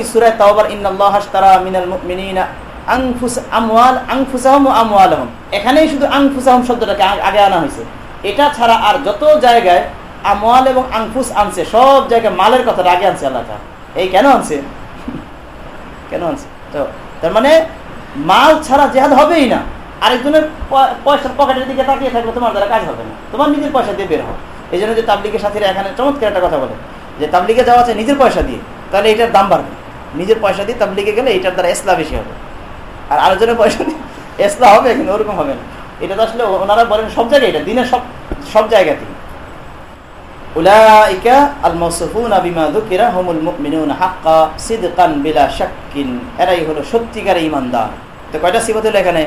আমওয়ালাহুম। এখানেই শুধু আনফুসাহুম শব্দটাকে আগে- আনা হয়েছে। এটা ছাড়া আর যত জায়গায় আমওয়াল এবং আনফুস আনছে, সব জায়গায় মালের কথাটা আগে আনছে আল্লাহ এই কেন আনছে? কেন আনছে? তো তার মানে মাল ছাড়া জেহাদ হবেই না। আরেকজনের প- পয়সার পকেটের দিকে তাকিয়ে থাকলে তোমার দ্বারা কাজ হবে না। তোমার নিজের পয়সা দিয়ে বের হও। এই জন্য যে তাবলিগের সাথীরা এখানে চমৎকার একটা কথা বলে, যে তাবলিগে যাওয়া আছে নিজের পয়সা দিয়ে, তাহলে এটার দাম বাড়বে। নিজের পয়সা দিয়ে তাবলিগে গেলে এটার দ্বারা এসলা বেশি হবে। আর আরেকজনের পয়সা দিয়ে এসলা হবে, কিন্তু ওরকম হবে না। এটা তো আসলে ওনারা বলেন সব জায়গায় এটা, দিনের সব সব জায়গাতেই। এরাই হলো সত্যিকার ঈমানদার। তো কয়টা সিফত হলো এখানে?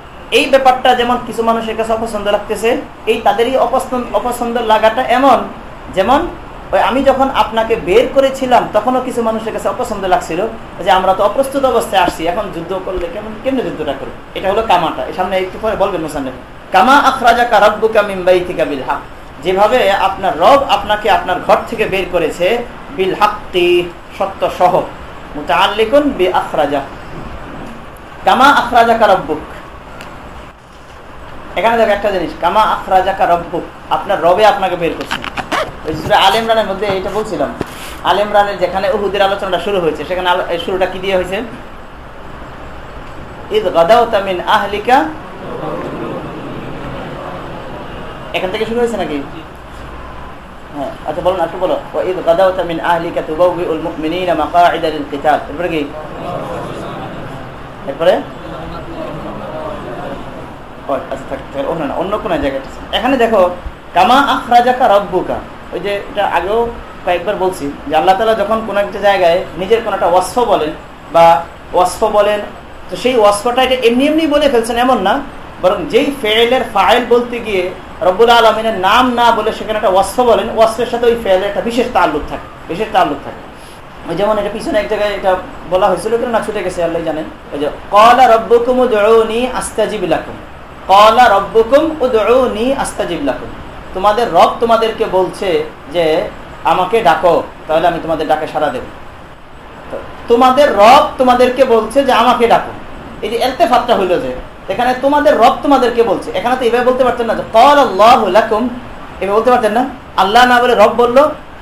এই ব্যাপারটা যেমন কিছু মানুষের কাছে অপছন্দ লাগতেছে, এই তাদেরই অপছন্দ অপছন্দ লাগাটা এমন, যেমন, ওই আমি যখন আপনাকে বের করেছিলাম, তখনও কিছু মানুষের কাছে অপছন্দ লাগছিল যে আমরা তো অপ্রস্তুত অবস্থায় আসছি, এখন যুদ্ধ করলে কেমন কেমনে যুদ্ধটা করব? এটা হলো কামাটা। সামনে একটু পরে বলবেন মোসান্নে কামা আখরাজাকা রব্বুকা মিন বাইতিকা বিল হক যেভাবে আপনার রব আপনাকে আপনার ঘর থেকে বের করেছে বিল হাক্কি সত্য সহ। মুতাআল্লিকুন বি আখরাজা কামা আখরাজাকা রব্বুক। এখানে দেখো একটা জিনিস, কামা আখরাজাকা রব্বুক আপনার রবে আপনাকে বের করছে। ওই সূরা আল ইমরানের মধ্যে এটা বলছিলাম, আল ইমরানের যেখানে উহুদের আলোচনাটা শুরু হয়েছে, সেখানে শুরুটা কি দিয়ে হয়েছে? ঈদ গাদাওতা মিন আহলিকা। এখান থেকে শুরু হয়েছে নাকি? হ্যাঁ আচ্ছা বলুন একটু বলো। ঈদ গাদাওতা মিন আহলিকা তুবাউবিউল মুমিনিনা মাকাঈদা লিল কিতাল। এরপরে কি? এরপরে? আচ্ছা থাক অন্য না, অন্য কোনো জায়গায় এখানে দেখো, কামা আখরাজাকা রব্বুকা। ওই যে এটা আগেও কয়েকবার বলছি, যে আল্লাহ তালা যখন কোনো একটা জায়গায় নিজের কোনো একটা ওয়াসফ বলেন, বা ওয়াসফ বলেন, তো সেই ওয়াসফটা এটা এমনি এমনি বলে ফেলছেন, এমন না। বরং যেই ফেলের ফাইল বলতে গিয়ে রব্বুল আলমিনের নাম না বলে সেখানে একটা ওয়াসফ বলেন, ওয়াসফের সাথে ওই ফেলের একটা বিশেষ তাল্লুক থাকে, বিশেষ তাল্লুক থাকে। ওই যেমন এটা পিছনে এক জায়গায় এটা বলা হয়েছিল কেন না, ছুটে গেছে আল্লাহ জানেন। ওই যে কলা রব্বুকুম উদউনি আস্তাজিব লাকুম। কলা রব্বুকুম উদউনি আস্তাজিব লাকুম। তোমাদের রব তোমাদেরকে বলছে যে, আমাকে ডাকো, তাহলে আমি তোমাদের ডাকে সাড়া দেব। তোমাদের রব তোমাদেরকে বলছে যে, আমাকে ডাকো। এই যে এলতেফাতটা হইল যে, এখানে তোমাদের রব তোমাদেরকে বলছে। এখানে তো এভাবে বলতে পারতেন না যে কল আল্লাহ এভাবে বলতে পারতেন না। আল্লাহ না বলে রব বলল।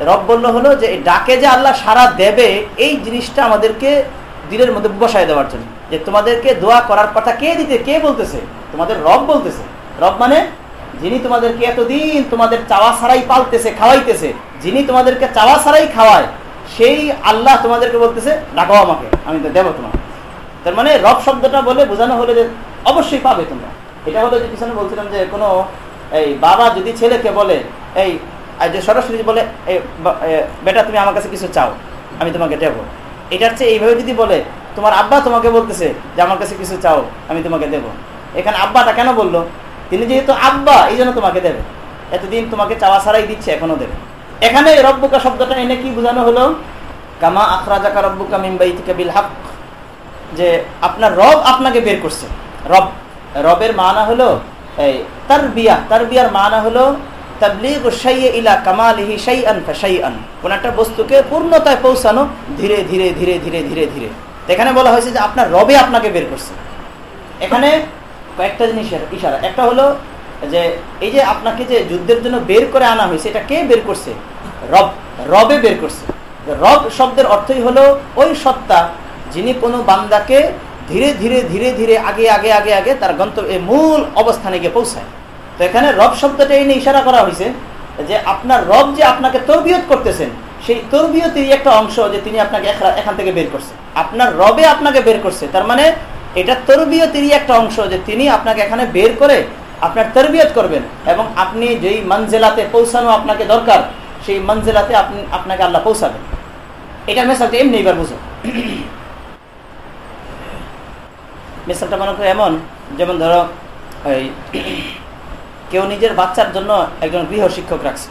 রব বলল হলো যে ডাকে যে আল্লাহ সারা দেবে, এই জিনিসটা আমাদেরকে দিলের মধ্যে বসায় দেওয়ার জন্য। যে তোমাদেরকে দোয়া করার কথা কে দিতে, কে বলতেছে? তোমাদের রব বলতেছে। রব মানে যিনি তোমাদেরকে এতদিন তোমাদের চাওয়া ছাড়াই পালতেছে, খাওয়াইতেছে। যিনি তোমাদেরকে চাওয়া ছাড়াই খাওয়ায়, সেই আল্লাহ তোমাদেরকে বলতেছে, ডাকো আমাকে, আমি তো দেবো তোমাকে। তার মানে রব শব্দটা বলে বোঝানো হলো যে অবশ্যই পাবে তোমরা। এটা হলো যে পিছনে বলছিলাম যে কোনো, এই বাবা যদি ছেলেকে বলে, এই যে সরাসরি বলে বেটা, তুমি আমার কাছে কিছু চাও, আমি তোমাকে দেবো। এটার চেয়ে এইভাবে যদি বলে, তোমার আব্বা তোমাকে বলতেছে যে আমার কাছে কিছু চাও, আমি তোমাকে দেব। এখানে আব্বাটা কেন বলল? তিনি যেহেতু আব্বা এই জন্য তোমাকে দেবে। এতদিন তোমাকে চাওয়া ছাড়াই দিচ্ছে, এখনও দেবে। এখানে রব্বুকা শব্দটা এনে কি বোঝানো হলো? কামা আখরাজাকা রব্বুকা মিম্বাই থেকে বিল হক। যে আপনার রব আপনাকে বের করছে। রব, রবের মানা হলো, এই তার বিয়া তার বিয়ার মানা হলো ইলা ফাশাইআন। কোন একটা বস্তুকে পূর্ণতায় পৌঁছানো ধীরে ধীরে ধীরে ধীরে ধীরে ধীরে। এখানে বলা হয়েছে যে আপনার রবে আপনাকে বের করছে। এখানে কয়েকটা জিনিস ইশারা। একটা হলো যে, এই যে আপনাকে যে যুদ্ধের জন্য বের করে আনা হয়েছে, এটা কে বের করছে? রব। রবে বের করছে। রব শব্দের অর্থই হলো ওই সত্তা যিনি কোনো বান্দাকে ধীরে ধীরে ধীরে ধীরে আগে আগে আগে আগে তার গন্তব্য মূল অবস্থানে গিয়ে পৌঁছায়। তো এখানে রব শব্দটা এই নিয়ে ইশারা করা হয়েছে যে, আপনার রব যে আপনাকে তরবিয়ত করতেছেন, সেই তরবিয়তেরই একটা অংশ যে তিনি আপনাকে এখান থেকে বের করছে। আপনার রবে আপনাকে বের করছে। তার মানে এটা তরবিয়তেরই একটা অংশ যে তিনি আপনাকে এখানে বের করে আপনার তরবিয়ত করবেন এবং আপনি যেই মঞ্জেলাতে পৌঁছানো আপনাকে দরকার, সেই মঞ্জেলাতে আপনি, আপনাকে আল্লাহ পৌঁছাবেন। এটার মেসালটা এমনি এবার বুঝো। মিসালটা মনে এমন, যেমন ধরো ওই কেউ নিজের বাচ্চার জন্য একজন গৃহ শিক্ষক রাখছে।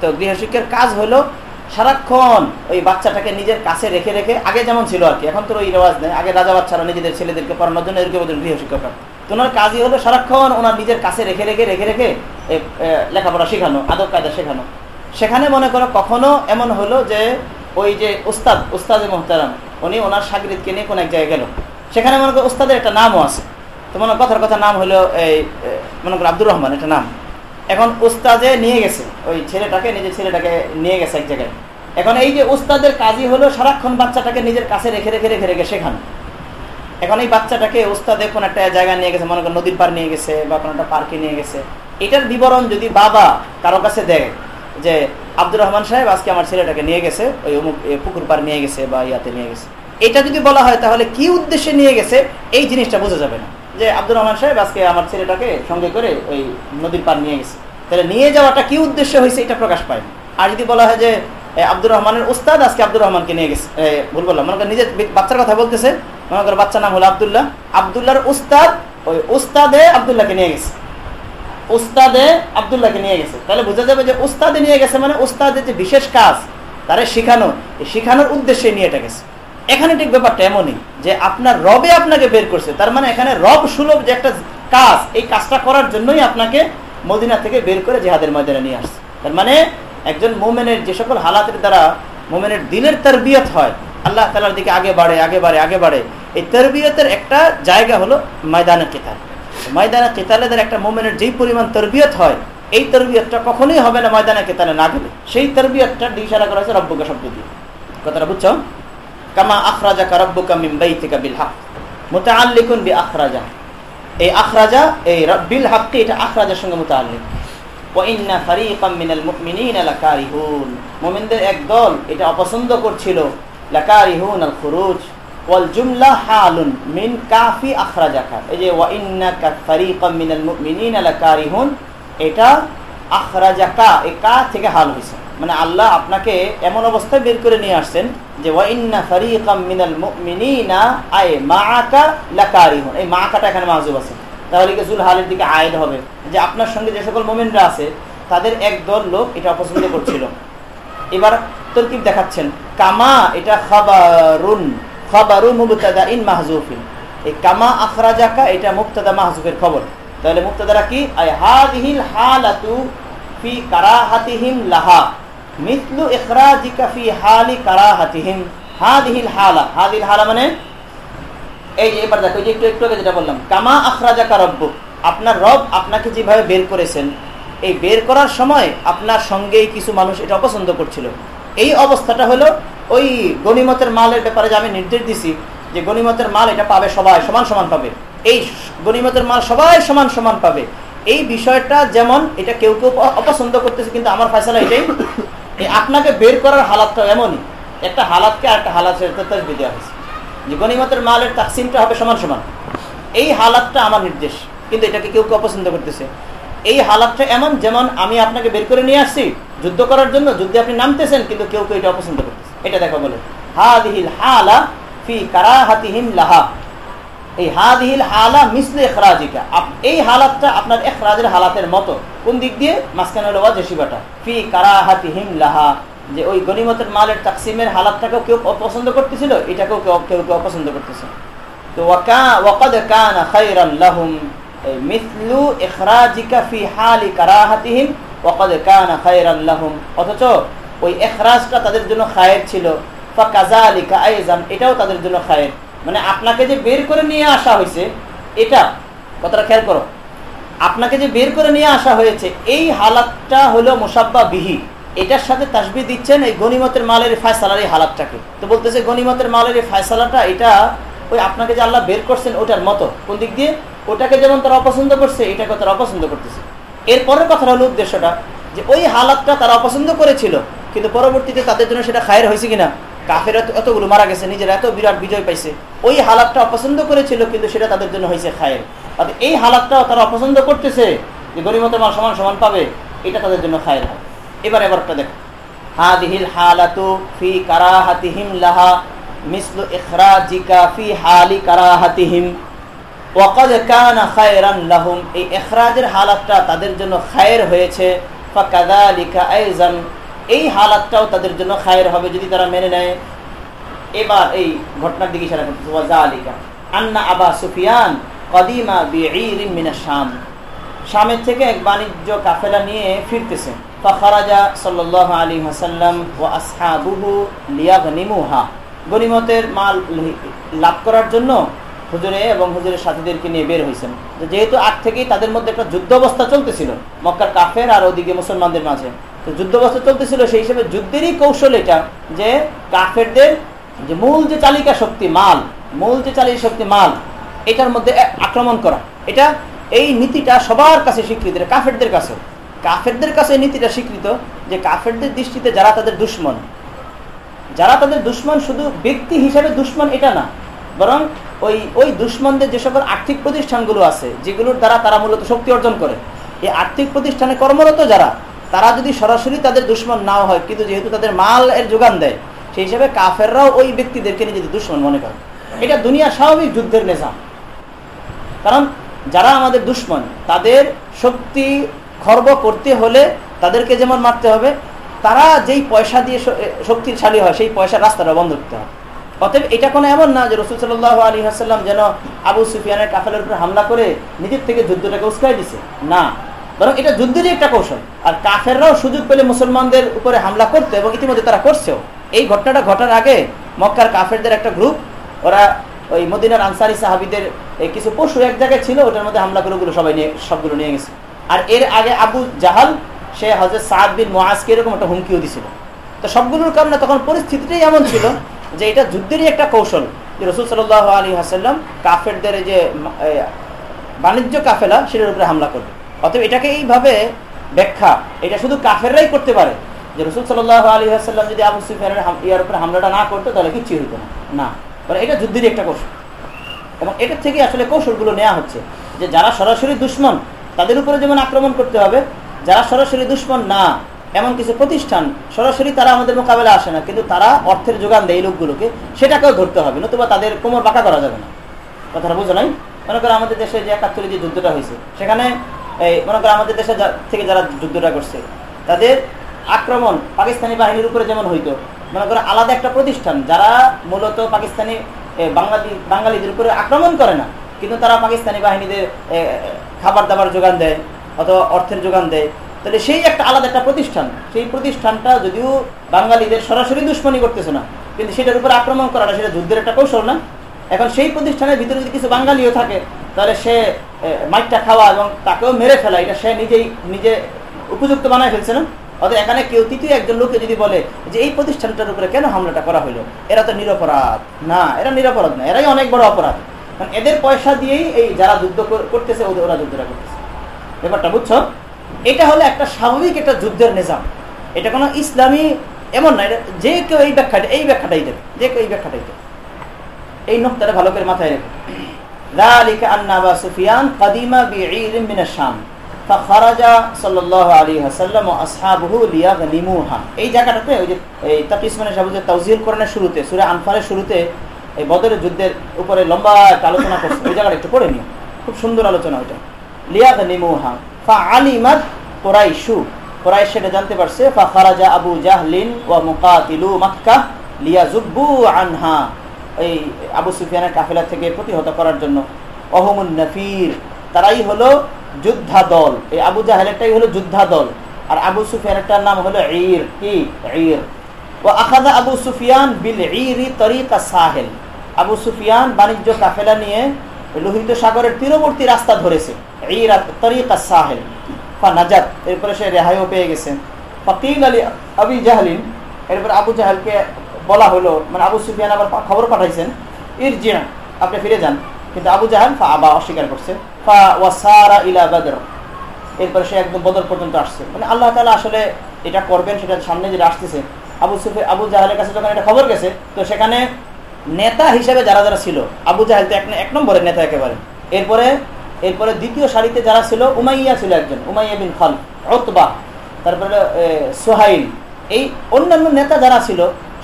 তো গৃহশিক্ষকের কাজ হলো সারাক্ষণ ওই বাচ্চাটাকে নিজের কাছে রেখে রেখে, আগে যেমন ছিল আর কি, এখন তো ওই রেওয়াজ নেই। আগে রাজা বাচ্চারা নিজেদের ছেলেদেরকে পড়ানোর জন্য এদেরকে বলতেন গৃহশিক্ষক। তো কাজই হলো সারাক্ষণ ওনার নিজের কাছে রেখে রেখে রেখে রেখে লেখাপড়া শেখানো, আদব কায়দা শেখানো। সেখানে মনে করো কখনো এমন হলো যে ওই যে উস্তাদ উস্তাদ মোহতারাম, উনি ওনার সাগরিদকে নিয়ে কোনো এক জায়গায় গেল। সেখানে মনে করো উস্তাদের একটা নামও আছে। তো মনে কথার কথা নাম হলো এই মনে করো আব্দুর রহমান, একটা নাম। এখন উস্তাদে নিয়ে গেছে। ওই ছেলেটাকে, নিজের ছেলেটাকে নিয়ে গেছে এক জায়গায়। এখন এই যে উস্তাদের কাজই হলো সারাক্ষণ বাচ্চাটাকে নিজের কাছে রেখে রেখে রেখে রেখে শেখানো। এখন এই বাচ্চাটাকে উস্তাদে কোন একটা জায়গায় নিয়ে গেছে, মনে করেন নদীর পার নিয়ে গেছে বা কোনো একটা পার্কে নিয়ে গেছে। এটার বিবরণ যদি বাবা কারও কাছে দেয় যে, আব্দুর রহমান সাহেব, আজকে আমার ছেলেটাকে নিয়ে গেছে, ওই অমুক পুকুর পার নিয়ে গেছে বা ইয়াতে নিয়ে গেছে। এটা যদি বলা হয় তাহলে কি উদ্দেশ্যে নিয়ে গেছে, এই জিনিসটা বোঝা যাবে না। যে আব্দুর রহমান সাহেব আজকে আমার ছেলেটাকে সঙ্গে করে ওই নদীর পার নিয়ে গেছে। তাহলে নিয়ে যাওয়াটা কি উদ্দেশ্য হয়েছে এটা প্রকাশ পায় আর যদি বলা হয় যে আব্দুর রহমানের উস্তাদ আজকে আব্দুর রহমানকে নিয়ে গেছে ভুল বললাম মনে করেন নিজের বাচ্চার কথা বলতেছে, মনে করেন বাচ্চার নাম হলো আবদুল্লাহ। আবদুল্লাহর উস্তাদ ওই উস্তাদে আবদুল্লাহকে নিয়ে গেছে। উস্তাদে আবদুল্লাহকে নিয়ে গেছে। তাহলে বোঝা যাবে যে উস্তাদে নিয়ে গেছে মানে উস্তাদের যে বিশেষ কাজ, তারা শিখানো, এই শিখানোর উদ্দেশ্যে নিয়ে এটা গেছে। এখানে ঠিক ব্যাপারটা এমনই যে আপনার রবে আপনাকে বের করছে। তার মানে এখানে রব সুলভ যে একটা কাজ, এই কাজটা করার জন্যই আপনাকে মদিনা থেকে বের করে জেহাদের ময়দানে নিয়ে আসছে। তার মানে একজন মোমেনের যে সকল হালাতের দ্বারা মোমেনের দিলের তরবিয়ত হয়, আল্লাহ তালার দিকে আগে বাড়ে আগে বাড়ে আগে বাড়ে, এই তরবিয়তের একটা জায়গা হলো ময়দানে কেতাল। ময়দানে কেতালেদের একটা মোমেনের যেই পরিমাণ তরবিয়ত হয়, এই তরবিয়তটা কখনোই হবে না ময়দানে কেতালে না গেলে। সেই তরবিয়তটা ইশারা করা হয়েছে রব্বুকা শব্দ দিয়ে। কথাটা বুঝছ? কামা আখরাজা কারব্বুকা মিম্বাই থেকে বিল হাক। মুতাআল্লিকুন বি আখরাজা এই আখরাজা, এই বিল হাক্কি এটা আখরাজার সঙ্গে মুতাআল্লিক। ওয়াইন্না ফারিকাম মিনাল মুমিনিনা লাকারিহুন। মুমিনদের এটা অপছন্দ করছিল। লাকারিহুন আল খুরুজ। ওয়াল জুমলা মিন কাফি আখরাজাকা। এই যে ওয়াইন্না ফারিকাম মিনাল মুমিনিনা লাকারিহুন, এটা আখরাজাকা এই কা থেকে হাল হয়েছে। মানে আল্লাহ আপনাকে এমন অবস্থায় বের করে নিয়ে আসছেন যে ওয়াইন্না ফারিকাম আয় কি দিকে আয়েদ হবে? যে আপনার সঙ্গে যে সকল মোমেনরা আছে, তাদের একদল লোক এটা অপছন্দ করছিল। এবার তরকিব দেখাচ্ছেন, কামা, এটা খাবারুন খাবারু মুবতাদা ইন মাহজুফিন এই কামা আখরাজাকা, এটা মুক্তাদা মাহজুফের খবর। তাহলে মুক্তাদারা কি? আই হাদিহিল হালাতু ফি কারাহাতিহিম লাহা। মিথলু ইখরাজিকা ফি হালি কারাহাতিহিম। হাদিহিল হালা। হাদিল হালা মানে? এই যে এবার দেখো যে একটু একটু যেটা বললাম, কামা আখরাজাকা রব্ব আপনার রব আপনাকে যেভাবে বের করেছেন, এই বের করার সময় আপনার সঙ্গেই কিছু মানুষ এটা অপছন্দ করছিল। এই অবস্থাটা হলো ওই গণিমতের মালের ব্যাপারে যে আমি নির্দেশ দিছি, যে গণিমতের মাল এটা পাবে সবাই, সমান সমান পাবে। এই গণিমতের মাল সবাই সমান সমান পাবে। এই বিষয়টা যেমন এটা কেউ কেউ অপছন্দ করতেছে, কিন্তু আমার ফয়সালা এটাই। আপনাকে বের করার হালাতটা এমনই। একটা হালাতকে আর একটা হালাত তসবি দেওয়া হয়েছে। যে গণিমতের মালের তাকসিমটা হবে সমান সমান। এই হালাতটা আমার নির্দেশ, কিন্তু এটাকে কেউ কেউ অপছন্দ করতেছে। এই হালাতটা এমন যেমন আমি আপনাকে বের করে নিয়ে আসছি, যুদ্ধ করার জন্য যুদ্ধে আপনি নামতেছেন, কিন্তু কেউ কেউ এটা অপছন্দ করতেছে। এটা দেখো বলে হা দিহিল হাদিহিল হালা ফি কারাহাতিহিম লাহা। এই হাদিহিল হালা মিসলে এখরাজিকা এই হালাতটা আপনার এখরাজের হালাতের মতো। কোন দিক দিয়ে? মাঝখানে হলো ওয়াজেসিবাটা ফি কারাহাতিহিম লাহা। যে ওই গনিমতের মালের তাকসিমের হালাতটাকেও কেউ অপছন্দ করতেছিল, এটাকেও কেউ কেউ কেউ অপছন্দ করতেছে। তো ওয়াকা ওয়াকাদ কানা খায়রান লাহুম। মিসলু ইখরাজিকা ফি হালি কারাহাতিহিম ওকাদ কানা খায়ের আল্লাহম অথচ ওই এখরাজটা তাদের জন্য খায়ের ছিল। বা কাজা আলিকা আইজান এটাও তাদের জন্য খায়ের। মানে আপনাকে যে বের করে নিয়ে আসা হয়েছে, এটা, কথাটা খেয়াল করো, আপনাকে যে বের করে নিয়ে আসা হয়েছে, এই হালাতটা হলো মুসাব্বা বিহি এটার সাথে তাসবি দিচ্ছেন এই গনিমতের মালের ফায়সালার এই হালাতটাকে। তো বলতেছে গনিমতের মালের এই ফায়সালাটা, এটা ওই আপনাকে যে আল্লাহ বের করছেন ওটার মতো। কোন দিক দিয়ে? ওটাকে যেমন তারা অপছন্দ করছে এটাকে তারা অপছন্দ করতেছে। এরপরের কথা হলো উদ্দেশ্যটা যে ওই হালাতটা তারা অপছন্দ করেছিল, কিন্তু পরবর্তীতে তাদের জন্য সেটা খায়ের হয়েছে কিনা? কাফের এতগুলো মারা গেছে, নিজের এত বিরাট বিজয় পাইছে। ওই হালাতটা অপছন্দ করেছিল, কিন্তু সেটা তাদের জন্য হয়েছে খায়ের। অর্থাৎ এই হালাতটাও তারা অপছন্দ করতেছে যে গরিমতের মাল সমান সমান পাবে, এটা তাদের জন্য খায়ের হয়। এবার এবারটা দেখো। হাদিহিল হালাতু ফি কারাহাতিহিম লাহা মিসলু ইখরাজিকা ফি হালি কারাহাতিহিম। ওয়াকাদ কানা খায়রান লাহুম। এই ইখরাজের হালাতটা তাদের জন্য খায়ের হয়েছে। ফাকাযালিকা আইজান এই হালাতটাও তাদের জন্য খায়ের হবে যদি তারা মেনে নেয়। এবার এই ঘটনার দিকে ইশারা করতেছে ওয়াজালিকা আন্না আবা সুফিয়ান কদিমা মিনাশ শাম। শামের থেকে এক বাণিজ্য কাফেলা নিয়ে ফিরতেছেন ফখরাজা সাল্লাল্লাহু আলাইহি ওয়াসাল্লাম ওয়া আসহাবুহু লিয়াগনিমুহা। গনিমতের মাল লাভ করার জন্য হুজুরে এবং হুজুরের সাথীদেরকে নিয়ে বের হয়েছেন যেহেতু আগ থেকেই তাদের মধ্যে একটা যুদ্ধ অবস্থা চলতেছিল, মক্কার কাফের আর ওদিকে মুসলমানদের মাঝে। তো যুদ্ধ অবস্থা চলতেছিল সেই হিসেবে যুদ্ধেরই কৌশল এটা যে কাফেরদের যে মূল যে চালিকা শক্তি মাল, মূল যে চালিকা শক্তি মাল, এটার মধ্যে আক্রমণ করা। এটা এই নীতিটা সবার কাছে স্বীকৃত কাফেরদের কাছে। কাফেরদের কাছে এই নীতিটা স্বীকৃত যে কাফেরদের দৃষ্টিতে যারা তাদের দুশ্মন, যারা তাদের দুশ্মন শুধু ব্যক্তি হিসাবে দুশ্মন এটা না বরং ওই ওই দুশ্মনদের যে সকল আর্থিক প্রতিষ্ঠানগুলো আছে, যেগুলোর দ্বারা তারা মূলত শক্তি অর্জন করে, এই আর্থিক প্রতিষ্ঠানে কর্মরত যারা, তারা যদি সরাসরি তাদের দুশ্মন নাও হয়, কিন্তু যেহেতু তাদের মাল এর যোগান দেয়, সেই হিসাবে কাফেররাও ওই ব্যক্তিদেরকে নিজেদের দুশ্মন মনে করে। এটা দুনিয়া স্বাভাবিক যুদ্ধের নেশা কারণ যারা আমাদের দুশ্মন, তাদের শক্তি খর্ব করতে হলে তাদেরকে যেমন মারতে হবে, তারা যেই পয়সা দিয়ে শক্তিশালী হয়, সেই পয়সা রাস্তাটা বন্ধ করতে হবে। অতএব এটা কোনো এমন না যে রসুল সাল্লাহ আলী হাসাল্লাম যেন আবু সুফিয়ানের কাফেলের উপরে হামলা করে নিজের থেকে যুদ্ধটাকে উস্কাই দিছে। না। বরং এটা যুদ্ধেরই একটা কৌশল। আর কাফেররাও সুযোগ পেলে মুসলমানদের উপরে হামলা করতো এবং ইতিমধ্যে তারা করছেও। এই ঘটনাটা ঘটার আগে মক্কার কাফেরদের একটা গ্রুপ, ওরা ওই মদিনার আনসারি সাহাবিদের কিছু পশু এক জায়গায় ছিল, ওটার মধ্যে হামলা করে ওগুলো সবাই নিয়ে সবগুলো নিয়ে গেছে। আর এর আগে আবু জাহাল, সে হজরত সাদ বিন মোয়াজকে এরকম একটা হুমকিও দিছিল। তো সবগুলোর কারণে তখন পরিস্থিতিটাই এমন ছিল যে এটা যুদ্ধেরই একটা কৌশল। যে রসুল সাল আলী হাসাল্লাম কাফেরদের যে বাণিজ্য কাফেলা, সেটার উপরে হামলা করবে। অতএব এটাকে এইভাবে ব্যাখ্যা, এটা শুধু কাফেররাই করতে পারে। যে রসুল সাল আলী হাসাল্লাম যদি আবু সুফিয়ানের ইয়ার উপরে হামলাটা না করতো, তাহলে কিচ্ছু হইতো না। না। এটা যুদ্ধেরই একটা কৌশল। এবং এটার থেকে আসলে কৌশলগুলো নেওয়া হচ্ছে যে যারা সরাসরি দুশ্মন, তাদের উপরে যেমন আক্রমণ করতে হবে, যারা সরাসরি দুশ্মন না এমন কিছু প্রতিষ্ঠান, সরাসরি তারা আমাদের মোকাবেলা আসে না, কিন্তু তারা অর্থের যোগান দেয় এই লোকগুলোকে, সেটাকেও ধরতে হবে, নতুবা তাদের কোমর বাঁকা করা যাবে না। কথাটা বুঝো নাই? মনে করো আমাদের দেশে যে একাত্তরে যে যুদ্ধটা হয়েছে, সেখানে এই মনে করো আমাদের দেশে থেকে যারা যুদ্ধটা করছে, তাদের আক্রমণ পাকিস্তানি বাহিনীর উপরে যেমন হইতো, মনে করো আলাদা একটা প্রতিষ্ঠান, যারা মূলত পাকিস্তানি বাঙালি, বাঙালিদের উপরে আক্রমণ করে না, কিন্তু তারা পাকিস্তানি বাহিনীদের খাবার দাবার যোগান দেয়, অথবা অর্থের যোগান দেয় তাহলে সেই একটা আলাদা একটা প্রতিষ্ঠান। সেই প্রতিষ্ঠানটা যদিও বাঙালিদের সরাসরি দুশ্মনী করতেছে না, কিন্তু সেটার উপর আক্রমণ করাটা সেটা যুদ্ধের একটা কৌশল না। এখন সেই প্রতিষ্ঠানের ভিতরে যদি কিছু বাঙালিও থাকে, তাহলে সে মাইকটা খাওয়া এবং তাকেও মেরে ফেলা, এটা সে নিজেই, নিজে উপযুক্ত বানায় ফেলছে না? অর্থাৎ এখানে কেউ তৃতীয় একজন লোকে যদি বলে যে এই প্রতিষ্ঠানটার উপরে কেন হামলাটা করা হলো, এরা তো নিরপরাধ। না, এরা নিরপরাধ না, এরাই অনেক বড় অপরাধ। কারণ এদের পয়সা দিয়েই এই যারা যুদ্ধ করতেছে, ওদের, ওরা যুদ্ধটা করতেছে। ব্যাপারটা বুঝছ? এটা হলো একটা স্বাভাবিক একটা যুদ্ধের নিজাম এটা কোনো ইসলামী এমন না এটা যে কেউ এই ব্যাখ্যাটা এই ব্যাখ্যাটাই দেবে যে কেউ এই ব্যাখ্যাটাই দেবে এই নোকটাটা ভালো করে মাথায় রেখে ذلك أن أبا سفيان قديم بعير من الشام فخرج صلى الله عليه وسلم واصحابه ليغنموها এই জায়গাটাতে ওই যে এই তাকিসমানের সাহেবের তাওজিল কোরআনের শুরুতে সূরা আনফালের শুরুতে এই বদরের যুদ্ধের উপরে লম্বা একটা আলোচনা করছে ওই জায়গাটা একটু পড়ে নিও খুব সুন্দর আলোচনা ওইটা লিয়াগনিমুহা ফাআলিমাত কুরাইশু কুরাইশ সেটা জানতে পারছে, ফাখারাজা আবু জাহলিন ওয়া মুকাতিলু লিয়াজুব্বু আনহা, এই আবু সুফিয়ানের কাফেলা থেকে প্রতিহত করার জন্য। অহমুন নফির, তারাই হলো যোদ্ধা দল এই আবু জাহেলেরটাই হলো যোদ্ধা দল আর আবু সুফিয়ানের নাম হলো ঈর, কি? ঈর। ও আখাদা আবু সুফিয়ান বিল ঈরি তরিকা সাহেল। আবু সুফিয়ান বাণিজ্য কাফেলা নিয়ে লোহিত সাগরের তীরবর্তী রাস্তা ধরেছে। ঈর তরিকা সাহেল। নাজাত, এরপরে সে রেহাইও পেয়ে গেছে। ফকিল আলী আবি জাহলিন, এরপর আবু জাহালকে বলা হলো মানে আবু সুফিয়ান আবার খবর পাঠাইছেন ইর জিয়া আপনি ফিরে যান। কিন্তু আবু জাহাল ফা আবা অস্বীকার করছে। ফা ওয়াসারা ইলা বাদর। এরপরে সে একদম বদর পর্যন্ত আসছে। মানে আল্লাহ তালা আসলে এটা করবেন, সেটা সামনে যেটা আসতেছে। আবু সুফি আবু জাহালের কাছে যখন এটা খবর গেছে, তো সেখানে নেতা হিসেবে যারা যারা ছিল, আবু জাহাল তো এক নম্বরের নেতা একেবারে। এরপরে এরপরে দ্বিতীয় সারিতে যারা ছিল, উমাইয়া ছিল একজন, উমাইয়া বিন খাল অতবা তারপরে সোহাইল। এই অন্যান্য নেতা যারা ছিল,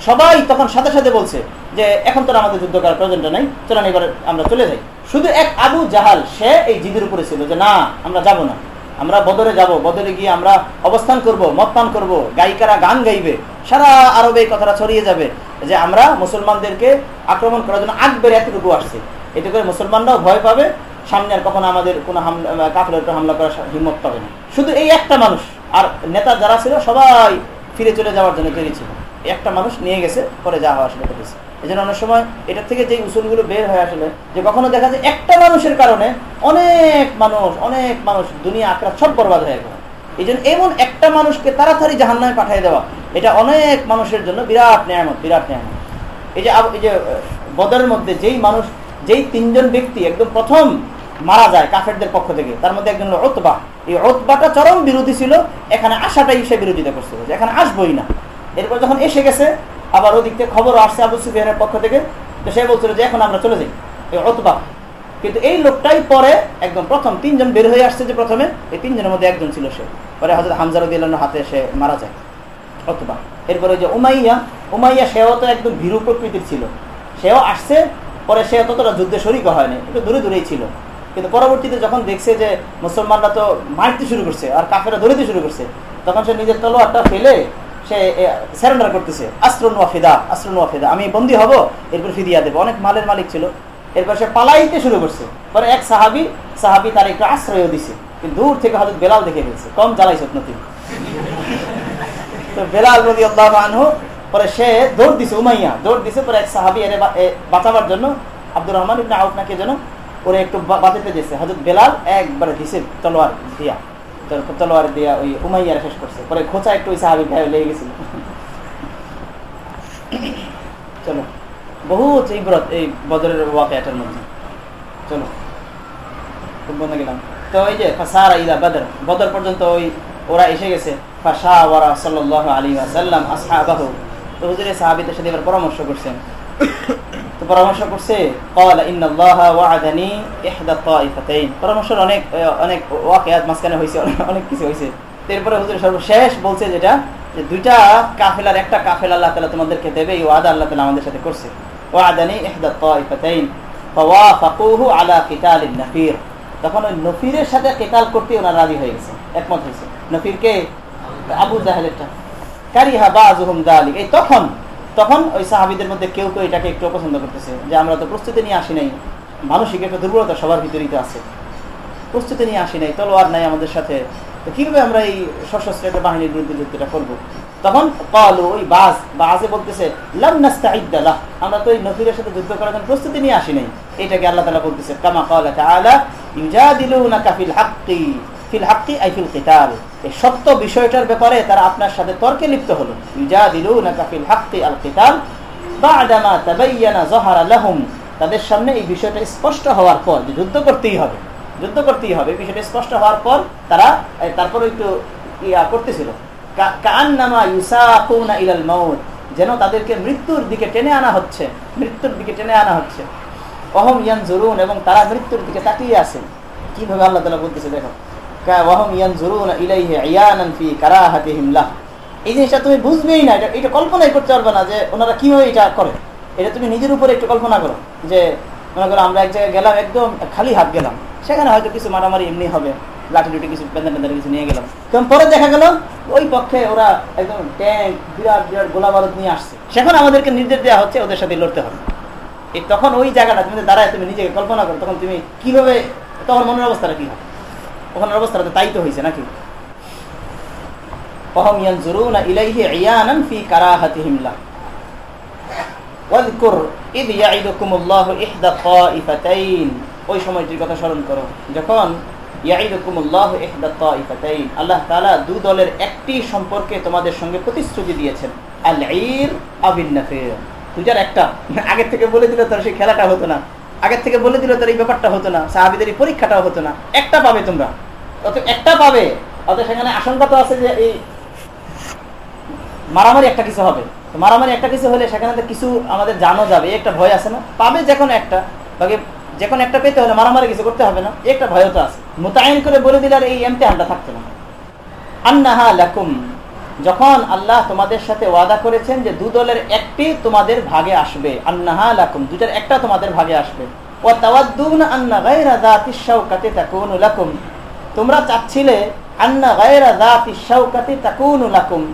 সবাই তখন সাথে সাথে বলছে যে, এখন তো আমাদের যুদ্ধ করার প্রয়োজনটা নেই চলেন এবার আমরা চলে যাই। শুধু এক আবু জাহাল, সে এই জিদের উপরে ছিল যে, না, আমরা যাব না। আমরা বদরে যাব, বদরে গিয়ে আমরা অবস্থান করব মতপান করব, গায়িকারা গান গাইবে, সারা আরবে এই কথাটা ছড়িয়ে যাবে যে, আমরা মুসলমানদেরকে আক্রমণ করার জন্য আগ বেড়ে এতটুকু আসছে। এতে করে মুসলমানরাও ভয় পাবে সামনে আর কখনো আমাদের কোনো হামলা কাফের হামলা করার হিম্মত পাবে না। শুধু এই একটা মানুষ, আর নেতা যারা ছিল সবাই ফিরে চলে যাওয়ার জন্য তৈরি ছিল। একটা মানুষ নিয়ে গেছে, পরে যা হওয়া আসলে করেছে এই জন্য অনেক সময় এটার থেকে যে উসুলগুলো বের হয়ে আসলে, যে কখনো দেখা যায় একটা মানুষের কারণে অনেক মানুষ অনেক মানুষ দুনিয়া আক্রাত সব বরবাদ হয়ে গেল। এই জন্য এমন একটা মানুষকে তাড়াতাড়ি জাহান নামে পাঠিয়ে দেওয়া, এটা অনেক মানুষের জন্য বিরাট নিয়ামত বিরাট নিয়ামত। এই যে এই যে বদরের মধ্যে যেই মানুষ, যেই তিনজন ব্যক্তি একদম প্রথম মারা যায় কাফেরদের পক্ষ থেকে। তার মধ্যে একজন হলো ওতবা এই ওতবাটা চরম বিরোধী ছিল। এখানে আসাটাই সে বিরোধিতা করছিল যে এখানে আসবোই না। এরপর যখন এসে গেছে, আবার ওদিক থেকে খবর আসছে আবু সুফিয়ানের পক্ষ থেকে। তো সে বলছিল যে এখন আমরা চলে যাই। এই অতবা কিন্তু এই লোকটাই পরে একদম প্রথম তিনজন বের হয়ে আসছে যে প্রথমে, এই তিনজনের মধ্যে একজন ছিল সে। পরে হজরত হামজারুদ্দিল্লার হাতে সে মারা যায়। অতবা এরপরে যে উমাইয়া উমাইয়া সেও তো একদম ভীরু প্রকৃতির ছিল। সেও আসছে, পরে সে ততটা যুদ্ধে শরিক হয়নি, একটু দূরে দূরেই ছিল। কিন্তু পরবর্তীতে যখন দেখছে যে মুসলমানরা তো মারতে শুরু করছে আর কাফেরা ধরিতে শুরু করছে, তখন সে নিজের তলোয়ারটা ফেলে সে স্যারেন্ডার করতেছে। আশ্রন ওয়াফিদা আশ্রন ওয়াফিদা আমি বন্দি হব, এরপর ফিদিয়া দেবো। অনেক মালের মালিক ছিল। এরপর সে পালাইতে শুরু করছে। পরে এক সাহাবি সাহাবি তার একটু আশ্রয় দিছে। কিন্তু দূর থেকে হয়তো বেলাল দেখে ফেলছে। কম জ্বালাইছ নতি তো বেলাল নদী আল্লাহ আনহু, পরে সে দৌড় দিছে উমাইয়া। দৌড় দিছে, পরে এক সাহাবি এর বাঁচাবার জন্য আব্দুর রহমান ইবনে আউফ নাকি যেন ওরে একটু বাঁচাতে দিয়েছে। হজরত বেলাল একবারে দিছে তলোয়ার দিয়া। তলোয়ার দিয়া ওই উমাইয়ার শেষ করছে। পরে খোঁচা একটু ওই সাহাবি গায়ে লেগে গেছিল। চলো। বহুত ইব্রত এই বদরের ওয়াকাটার মধ্যে। চলো। খুব বন্ধ গেলাম। তো ওই যে, ফাসারা ইলা বদর। বদর পর্যন্ত ওই ওরা এসে গেছে। ফাসা ওয়ারা সাল্লাল্লাহু আলাইহি ওয়াসাল্লাম আসহাবাহু। তো হুজুরের সাহাবীদের সাথে এবার পরামর্শ করছেন। তো পরামর্শ করছে পরামর্শের অনেক অনেক মাঝখানে হয়েছে অনেক কিছু হয়েছে এরপরে সর্বশেষ বলছে যেটা, যে দুইটা কাফেলার, একটা কাফেলা আল্লাহ তালা তোমাদেরকে দেবে, এই ওয়াদা আল্লাহ তালা আমাদের সাথে করছে। ওয়াদানি এহদা তাইফাতাইন ফাকুহু আলা কিতাল নফির। তখন ওই নফিরের সাথে কেতাল করতে ওনার রাজি হয়ে গেছে, একমত হয়েছে। নফিরকে আবু জাহেলেরটা, কারিহা বা আজহুম দালি এই তখন তখন ওই সাহাবিদের মধ্যে কেউ কেউ এটাকে একটু পছন্দ করতেছে যে, আমরা তো প্রস্তুতি নিয়ে আসি নাই। মানসিক একটা দুর্বলতা সবার ভিতরেই তো আছে। প্রস্তুতি নিয়ে আসি নাই, তলোয়ার নাই আমাদের সাথে। তো কীভাবে আমরা এই সশস্ত্র একটা বাহিনীর বিরুদ্ধে যুদ্ধটা করব? তখন কল ওই বাস বাসে বলতেছে আমরা তো ওই নফিরের সাথে যুদ্ধ করার জন্য প্রস্তুতি নিয়ে আসি নাই। এটাকে আল্লাহ তালা বলতেছে, কামা কলা তাআলা না কাফিল হাক্কি। ফিল হাক্কি আই ফিল এই সত্য বিষয়টার ব্যাপারে তারা আপনার সাথে তর্কে লিপ্ত হলো। ফিল হাক্কি আল তাদের সামনে এই বিষয়টা স্পষ্ট হওয়ার পর, যে যুদ্ধ করতেই হবে, যুদ্ধ করতেই হবে বিষয়টা স্পষ্ট হওয়ার পর তারা তারপর একটু ইয়া করতেছিল। কান্নামা ইউসাকুনা ইলাল যেন তাদেরকে মৃত্যুর দিকে টেনে আনা হচ্ছে, মৃত্যুর দিকে টেনে আনা হচ্ছে। অহম ইয়ান জরুন এবং তারা মৃত্যুর দিকে তাকিয়ে আছে। কীভাবে আল্লাহ তালা বলতেছে, দেখো। জিনিসটা তুমি বুঝবেই না, এটা এটা কল্পনাই করতে পারবে না যে ওনারা এটা করে। এটা তুমি নিজের উপরে একটু কল্পনা করো যে, মনে করো আমরা এক জায়গায় গেলাম, একদম খালি হাত গেলাম। সেখানে হয়তো কিছু মারামারি এমনি হবে, লাঠি লুটি কিছু কিছু নিয়ে গেলাম। কারণ পরে দেখা গেল, ওই পক্ষে ওরা একদম ট্যাঙ্ক, বিরাট বিরাট গোলা বারুদ নিয়ে আসছে। সেখন আমাদেরকে নির্দেশ দেওয়া হচ্ছে ওদের সাথে লড়তে হবে। তখন ওই জায়গাটা তুমি দাঁড়ায় তুমি নিজেকে কল্পনা করো, তখন তুমি কীভাবে তখন মনের অবস্থাটা কি হয় ওখানের অবস্থাটা তাই তো হয়েছে নাকি وهم ينظرون إليه عيانا في كراهتهم له واذكر إذ يعدكم الله إحدى الطائفتين ওই সময়টির কথা স্মরণ করো যখন ইয়াইদুকুমুল্লাহ ইহদা তাইফাতাইন আল্লাহ তাআলা দু দলের একটি সম্পর্কে তোমাদের সঙ্গে প্রতিশ্রুতি দিয়েছেন আল ঈর আবিন নাফির দুজার একটা আগের থেকে বলে দিলে তার সেই খেলাটা হতো না আগের থেকে বলে দিলে তার এই ব্যাপারটা হতো না সাহাবিদের এই পরীক্ষাটাও হতো না একটা পাবে তোমরা একটা পাবে অত সেখানে আশঙ্কা তো আছে যে এই মারামারি একটা কিছু হবে। মারামারি একটা কিছু হলে সেখানে তো কিছু আমাদের জানো যাবে একটা ভয় আছে না? পাবে যে কোনো একটা, বাকি যে কোনো একটা পেতে হলে মারামারি কিছু করতে হবে না একটা ভয় তো আছে। মোতায়েন করে বলে দিলে আর এই এমতেহানটা থাকতো না। আন্নাহা লাকুম, যখন আল্লাহ তোমাদের সাথে ওয়াদা করেছেন যে দু দলের একটি তোমাদের ভাগে আসবে, আন্নাহা লাকুম দুটার একটা তোমাদের ভাগে আসবে। ও তাওয়াদ্দুন আন্না গায়রা যাতিশ শাওকাতি তাকুনু লাকুম। তোমরা চাচ্ছিলে লাকুম।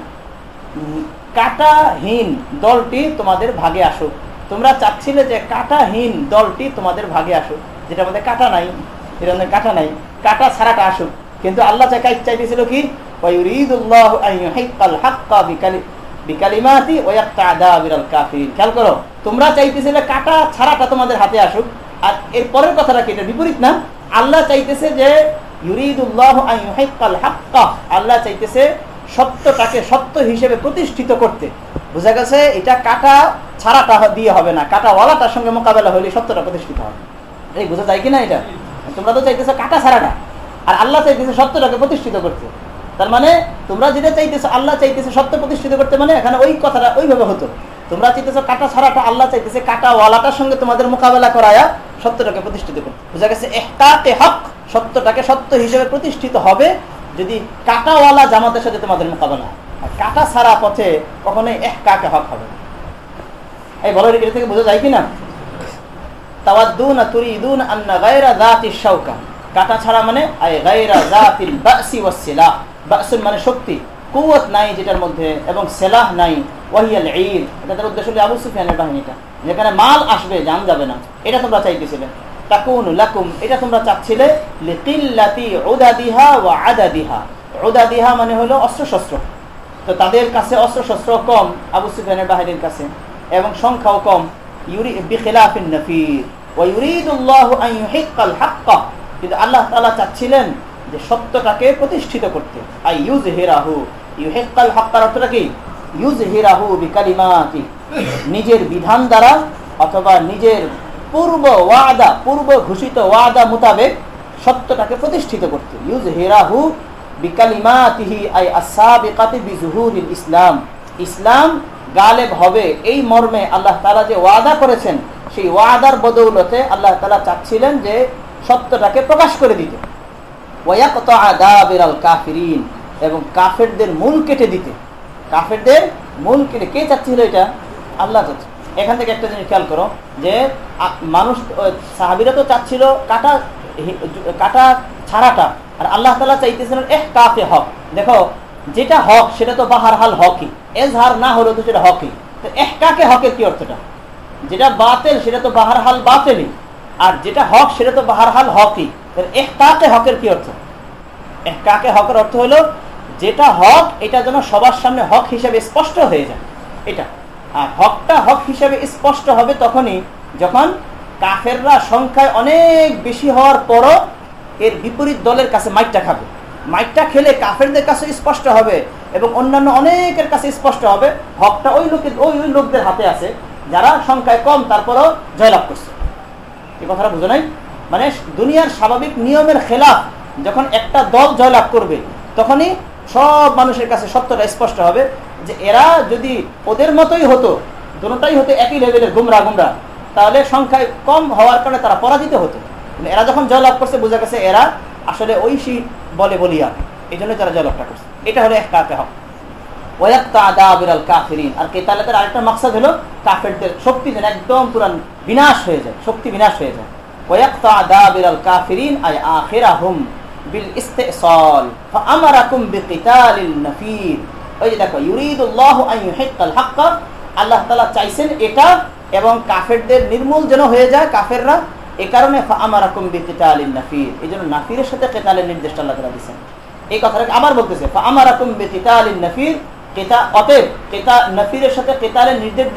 দলটি তোমাদের ভাগে আসুক। তোমরা চাচ্ছিলে যে কাঁটাহীন দলটি তোমাদের ভাগে আসুক। যেটা আমাদের কাঁটা নাই, এটা আমাদের কাঁটা নাই। কাঁটা ছাড়াটা আসুক। কিন্তু আল্লাহ চাই চাইতেছিল কি কি? এটা বিপরীত না? আল্লাহ চাইতেছে যে আল্লাহ চাইতেছে সত্যটাকে সত্য হিসেবে প্রতিষ্ঠিত করতে। বোঝা গেছে, এটা কাটা ছাড়াটা দিয়ে হবে না। কাটাওয়ালাটার সঙ্গে মোকাবেলা হলে সত্যটা প্রতিষ্ঠিত হবে। এই বোঝা যায় কিনা এটা? তোমরা তো চাইতেছো কাটা ছাড়াটা। আর আল্লাহ চাইতেছে সত্যটাকে প্রতিষ্ঠিত করতে। তার মানে তোমরা যেটা চাইতেছো, আল্লাহ চাইতেছে সত্য প্রতিষ্ঠিত করতে মানে এখানে ওই কথাটা ওইভাবে হতো। তোমরা চাইতেছো কাটা ছাড়াটা, আল্লাহ চাইতেছে কাটাওয়ালাটার সঙ্গে তোমাদের মোকাবেলা করায়া সত্যটাকে প্রতিষ্ঠিত করতে। বোঝা গেছে এহতাতে হক সত্যটাকে সত্য হিসেবে প্রতিষ্ঠিত হবে যদি কাটাওয়ালা জামাতের সাথে তোমাদের মোকাবেলা। আর কাটা ছাড়া পথে কখনোই এক কাকে হক হবে না। এই বলো, এটা থেকে বোঝা যায় যাতিশ শাওকা। কাটা ছাড়া মানে মানে শক্তি। কুওয়াত নাই যেটার মধ্যে, এবং সেলাহ নাই, ওয়াহিয়াল ঈদ। এটা তার উদ্দেশ্য আবু সুফিয়ানের বাহিনীটা। যেখানে মাল আসবে জান যাবে না। এটা তোমরা চাইতেছিলে। তাকুন লাকুম, এটা তোমরা চাচ্ছিলে লিকিল্লাতি উদাদিহা ওয়া আদাদিহা। উদাদিহা মানে হলো অস্ত্রশস্ত্র। তো তাদের কাছে অস্ত্রশস্ত্র কম, আবু সুফিয়ানের বাহিনীর কাছে। এবং সংখ্যাও কম। ইউরি বিখিলাফিন নফির। ওয়া ইউরিদুল্লাহু আন ইউহিক্কাল হাক্কা। কিন্তু আল্লাহ তাআলা চাচ্ছিলেন যে সত্যটাকে প্রতিষ্ঠিত করতে। আই ইউজহিরাহু ইউহিক্কাল হাক্কার অর্থটা কি? ইউজহিরাহু বিকালিমাতি। নিজের বিধান দ্বারা অথবা নিজের পূর্ব ওয়াদা, পূর্ব ঘোষিত ওয়াদা মোতাবেক সত্যটাকে প্রতিষ্ঠিত করতে। ইউজহিরাহু বিকালিমাতিহি, আই আসাবিকাতি ইসলাম। ইসলাম গালেব হবে এই মর্মে আল্লাহ তাআলা যে ওয়াদা করেছেন, সেই ওয়াদার বদৌলতে আল্লাহ তাআলা চাচ্ছিলেন যে সত্যটাকে প্রকাশ করে দিতে। ওয়ায়াকতা'a দাবিরাল কাফিরিন। এবং কাফেরদের মূল কেটে দিতে। কাফেরদের মূল কেটে, কে চাচ্ছিল এটা? আল্লাহ চাচ্ছে এখান থেকে একটা জিনিস খেয়াল করো, যে মানুষ সাহাবিরা তো চাচ্ছিল কাটা কাটা ছাড়াটা। আর আল্লাহ তালা চাইতেছিলেন, এহ কাফে হক। দেখো, যেটা হক, সেটা তো বাহার হাল হকই। এজহার না হলেও তো সেটা হকই। তো এহ, কাকে হকের কি অর্থটা? যেটা বাতেল, সেটা তো বাহার হাল বাতেলই। আর যেটা হক, সেটা তো বাহার হাল হকই এহ, কাকে হকের কি অর্থ? এহ, কাকে হকের অর্থ হলো যেটা হক, এটা যেন সবার সামনে হক হিসেবে স্পষ্ট হয়ে যায়। এটা। আর হকটা হক হিসেবে স্পষ্ট হবে তখনই যখন কাফেররা সংখ্যায় অনেক বেশি হওয়ার পরও এর বিপরীত দলের কাছে মাইকটা খাবে। মাইকটা খেলে কাফেরদের কাছে স্পষ্ট হবে এবং অন্যান্য অনেকের কাছে স্পষ্ট হবে। হকটা ওই লোকের ওই ওই লোকদের হাতে আছে যারা সংখ্যায় কম, তারপরও জয়লাভ করছে। এই কথাটা বুঝো নাই? মানে দুনিয়ার স্বাভাবিক নিয়মের খেলাফ যখন একটা দল জয়লাভ করবে, তখনই সব মানুষের কাছে সত্যটা স্পষ্ট হবে যে এরা যদি ওদের মতোই হতো, দুটাই হতো একই লেভেলের গুমরা গুমরা, তাহলে সংখ্যায় কম হওয়ার কারণে তারা পরাজিত হতো। কিন্তু এরা যখন জয়লাভ করছে, বোঝা গেছে এরা আসলে ঐশী বলে বলিয়া এই জন্য তারা জয়লাভটা করছে। এটা হলো এক হক। আর আরেকটা হলো শক্তি একদম পুরা বিনাশ হয়ে যায়, শক্তি বিনাশ হয়ে যায়। আই আখিরাহুম। আল্লাহ চাইছেন এটা এবং নির্মূল যেন হয়ে যায় কাফেররা। এই কারণে নাফির। এই জন্য নাফিরের সাথে কেতালের নির্দেশ আল্লাহ তাআলা দিয়েছেন। এই কথাটাকে আবার বলতেছে নফির। কেতা, অতএব কেতা, নফিরের সাথে কেতালের নির্দেশ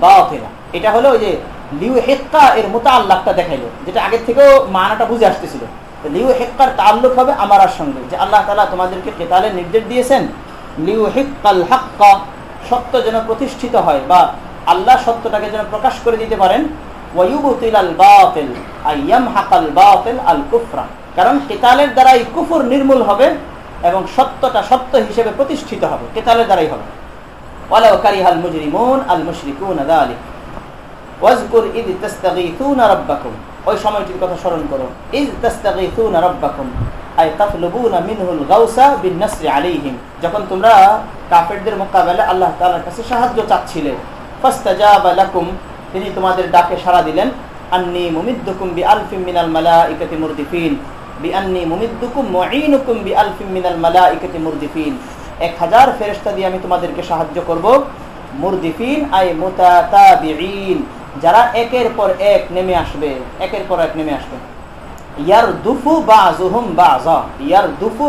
বাতিলা। এটা হলো ওই যে লিউ হেক্কা এর মোতাল্লাকটা দেখাইলো, যেটা আগের থেকেও মানাটা বুঝে আসতেছিল। লিউ হেক্কার তাল্লুক হবে আমারার সঙ্গে, যে আল্লাহ তালা তোমাদেরকে কেতালের নির্দেশ দিয়েছেন, লিউ হেক্কাল হাক্কা, সত্য যেন প্রতিষ্ঠিত হয়, বা আল্লাহ সত্যটাকে যেন প্রকাশ করে দিতে পারেন আল কারণ কেতালের দ্বারাই কুফুর নির্মূল হবে এবং সত্যটা সত্য হিসেবে প্রতিষ্ঠিত হবে, কেতালের দ্বারাই হবে। আল মুশরিকুন যালিক। যখন তোমরা কাফেরদের মোকাবেলায় আল্লাহ কাছে সাহায্য চাচ্ছিলে তিনি তোমাদের ডাকে সাড়া দিলেন, আন্নি আলফিম মিনাল বি আন্নি এক হাজার দিয়ে আমি তোমাদেরকে সাহায্য করব। মুরদিফিন আই যারা একের পর এক নেমে আসবে, একের পর এক নেমে আসবে। ইয়ার দুফু ইয়ার দুফু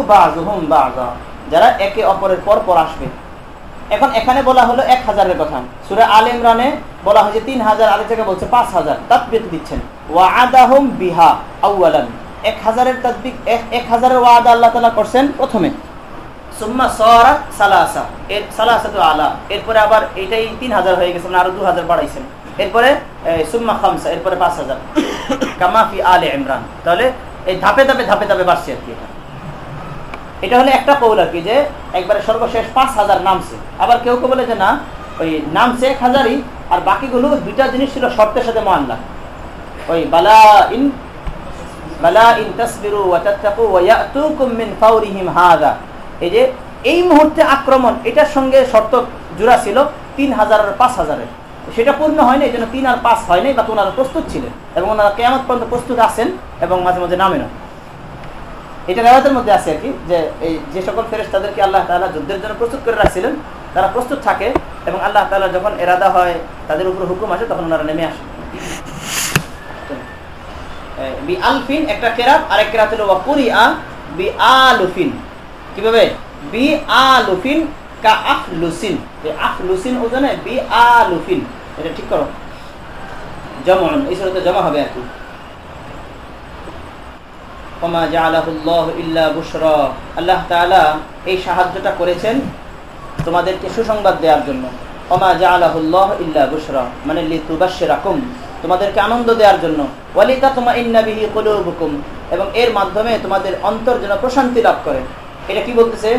যারা একে অপরের পর পর আসবে। এখন এখানে বলা হলো এক হাজারের কথা। সুরে আল ইমরানে বলা হয়েছে তিন হাজার, আরেক জায়গায় বলছে পাঁচ হাজার। তাৎবিক দিচ্ছেন। ওয়াদাহুম বিহা আউয়ালান এক হাজারের তাৎবিক এক হাজারের ওয়াদা আল্লাহ তালা করছেন প্রথমে। এরপরে আবার এটাই তিন হাজার হয়ে গেছে মানে আরও দু হাজার বাড়াইছেন। এরপরে সুম্মা খামসা, এরপরে পাঁচ হাজার কামাফি আলে ইমরান। তাহলে এই ধাপে ধাপে ধাপে ধাপে বাড়ছে আর কি এটা। একটা কৌল আর কি, যে একবারে সর্বশেষ পাঁচ হাজার নামছে। আবার কেউ কেউ বলে যে না, ওই নামছে এক হাজারই, আর বাকিগুলো দুইটা জিনিস ছিল শর্তের সাথে মানলা ওই বালা ইন বালা ইন তাসবিরু এই যে, এই মুহূর্তে আক্রমণ, এটার সঙ্গে শর্ত জোড়া ছিল তিন হাজার আর পাঁচ হাজারের। সেটা পূর্ণ হয়নি, এই জন্য তিন আর পাঁচ হয়নি, বা ওনারা প্রস্তুত ছিলেন এবং ওনারা কেয়ামত পর্যন্ত প্রস্তুত আছেন এবং মাঝে মাঝে নামেন এটা রেওয়াতের মধ্যে আছে আর কি, যে এই যে সকল ফেরেস তাদেরকে আল্লাহ তালা যুদ্ধের জন্য প্রস্তুত করে রাখছিলেন, তারা প্রস্তুত থাকে এবং আল্লাহ তালা যখন এরাদা হয়, তাদের উপর হুকুম আসে, তখন ওনারা নেমে আসে। বি আলফিন একটা কেরাত, আরেক কেরাত হলো বি আলুফিন কীভাবে? বি আলুফিন কা আফলুসিন আফলুসিন ওজনে বি আলুফিন এটা ঠিক করো। জমন এই সুরতে জমা হবে আর কি আল্লাহ এই সাহায্যটা করেছেন তোমাদেরকে সুসংবাদ দেওয়ার জন্য। বুশরা। মানে তোমাদেরকে আনন্দ দেওয়ার জন্য। এবং এর মাধ্যমে তোমাদের অন্তর যেন প্রশান্তি লাভ করে। এটা কি বলতেছে?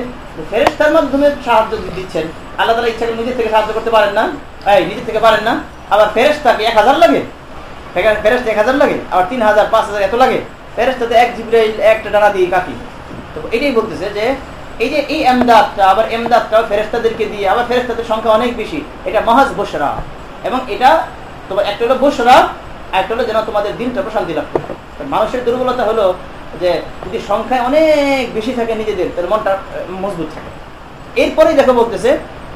ফেরেশতার মাধ্যমে সাহায্য দিচ্ছেন। আল্লাহ তাআলা ইচ্ছা করে নিজে থেকে সাহায্য করতে পারেন না। এই, নিজে থেকে পারেন না। আবার ফেরেশতাকে এক হাজার লাগে। ফেরেশতা এক হাজার লাগে। আবার তিন হাজার, পাঁচ হাজার এত লাগে। ফেরেস্তাতে এক জিবরাইল, একটা ডানা দিয়ে কাটি। তো এটাই বলতেছে যে, এই যে এই এমদাদটা আবার এমদাদটাও ফেরেস্তাদেরকে দিয়ে, আবার ফেরেস্তাদের সংখ্যা অনেক বেশি। এটা মহাজ বসরা। এবং এটা তোমার একটা হলো বসরা একটা হলো যেন তোমাদের দিনটা প্রশান্তি লাভ মানুষের দুর্বলতা হলো যে যদি সংখ্যায় অনেক বেশি থাকে নিজেদের তাহলে মনটা মজবুত থাকে। এরপরেই দেখো বলতেছে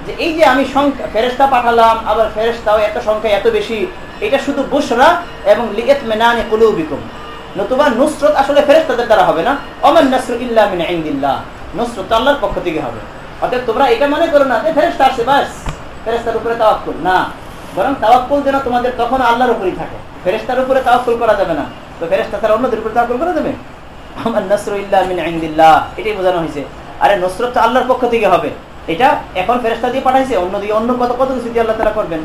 যে এই যে আমি সংখ্যা ফেরেস্তা পাঠালাম, আবার ফেরেস্তাও এত সংখ্যা, এত বেশি, এটা শুধু বুসরা এবং লিগেত মেনানি কুলুবিকুম। নতুবা নুসরত আসলে ফেরেস্তাদের দ্বারা হবে না। অমান নাসর ইল্লা মিন ইনদিল্লাহ। নুসরত আল্লাহর পক্ষ থেকে হবে। অতএব তোমরা এটা মনে করো না যে ফেরেস্তা আসছে বাস ফেরেস্তার উপরে তাওয়াক্কুল। না। বরং তাওয়াক্কুল যেন তোমাদের তখন আল্লাহর উপরেই থাকে। ফেরেস্তার উপরে তাওয়াক্কুল করা যাবে না। তো ফেরেস্তা তারা অন্যদের উপরে তাওয়াক্কুল করা যাবে? আমার এটাই বোঝানো হয়েছে। আরে নসরত তো আল্লাহর পক্ষ থেকে হবে। এটা এখন ফেরেস্তা দিয়ে পাঠাইছে অন্য দিয়ে অন্য কত কত কিছু আল্লাহ তারা করবেন।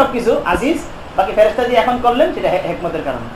সবকিছু, আজিজ। বাকি ফেরেস্তা দিয়ে এখন করলেন, সেটা হেকমতের কারণে।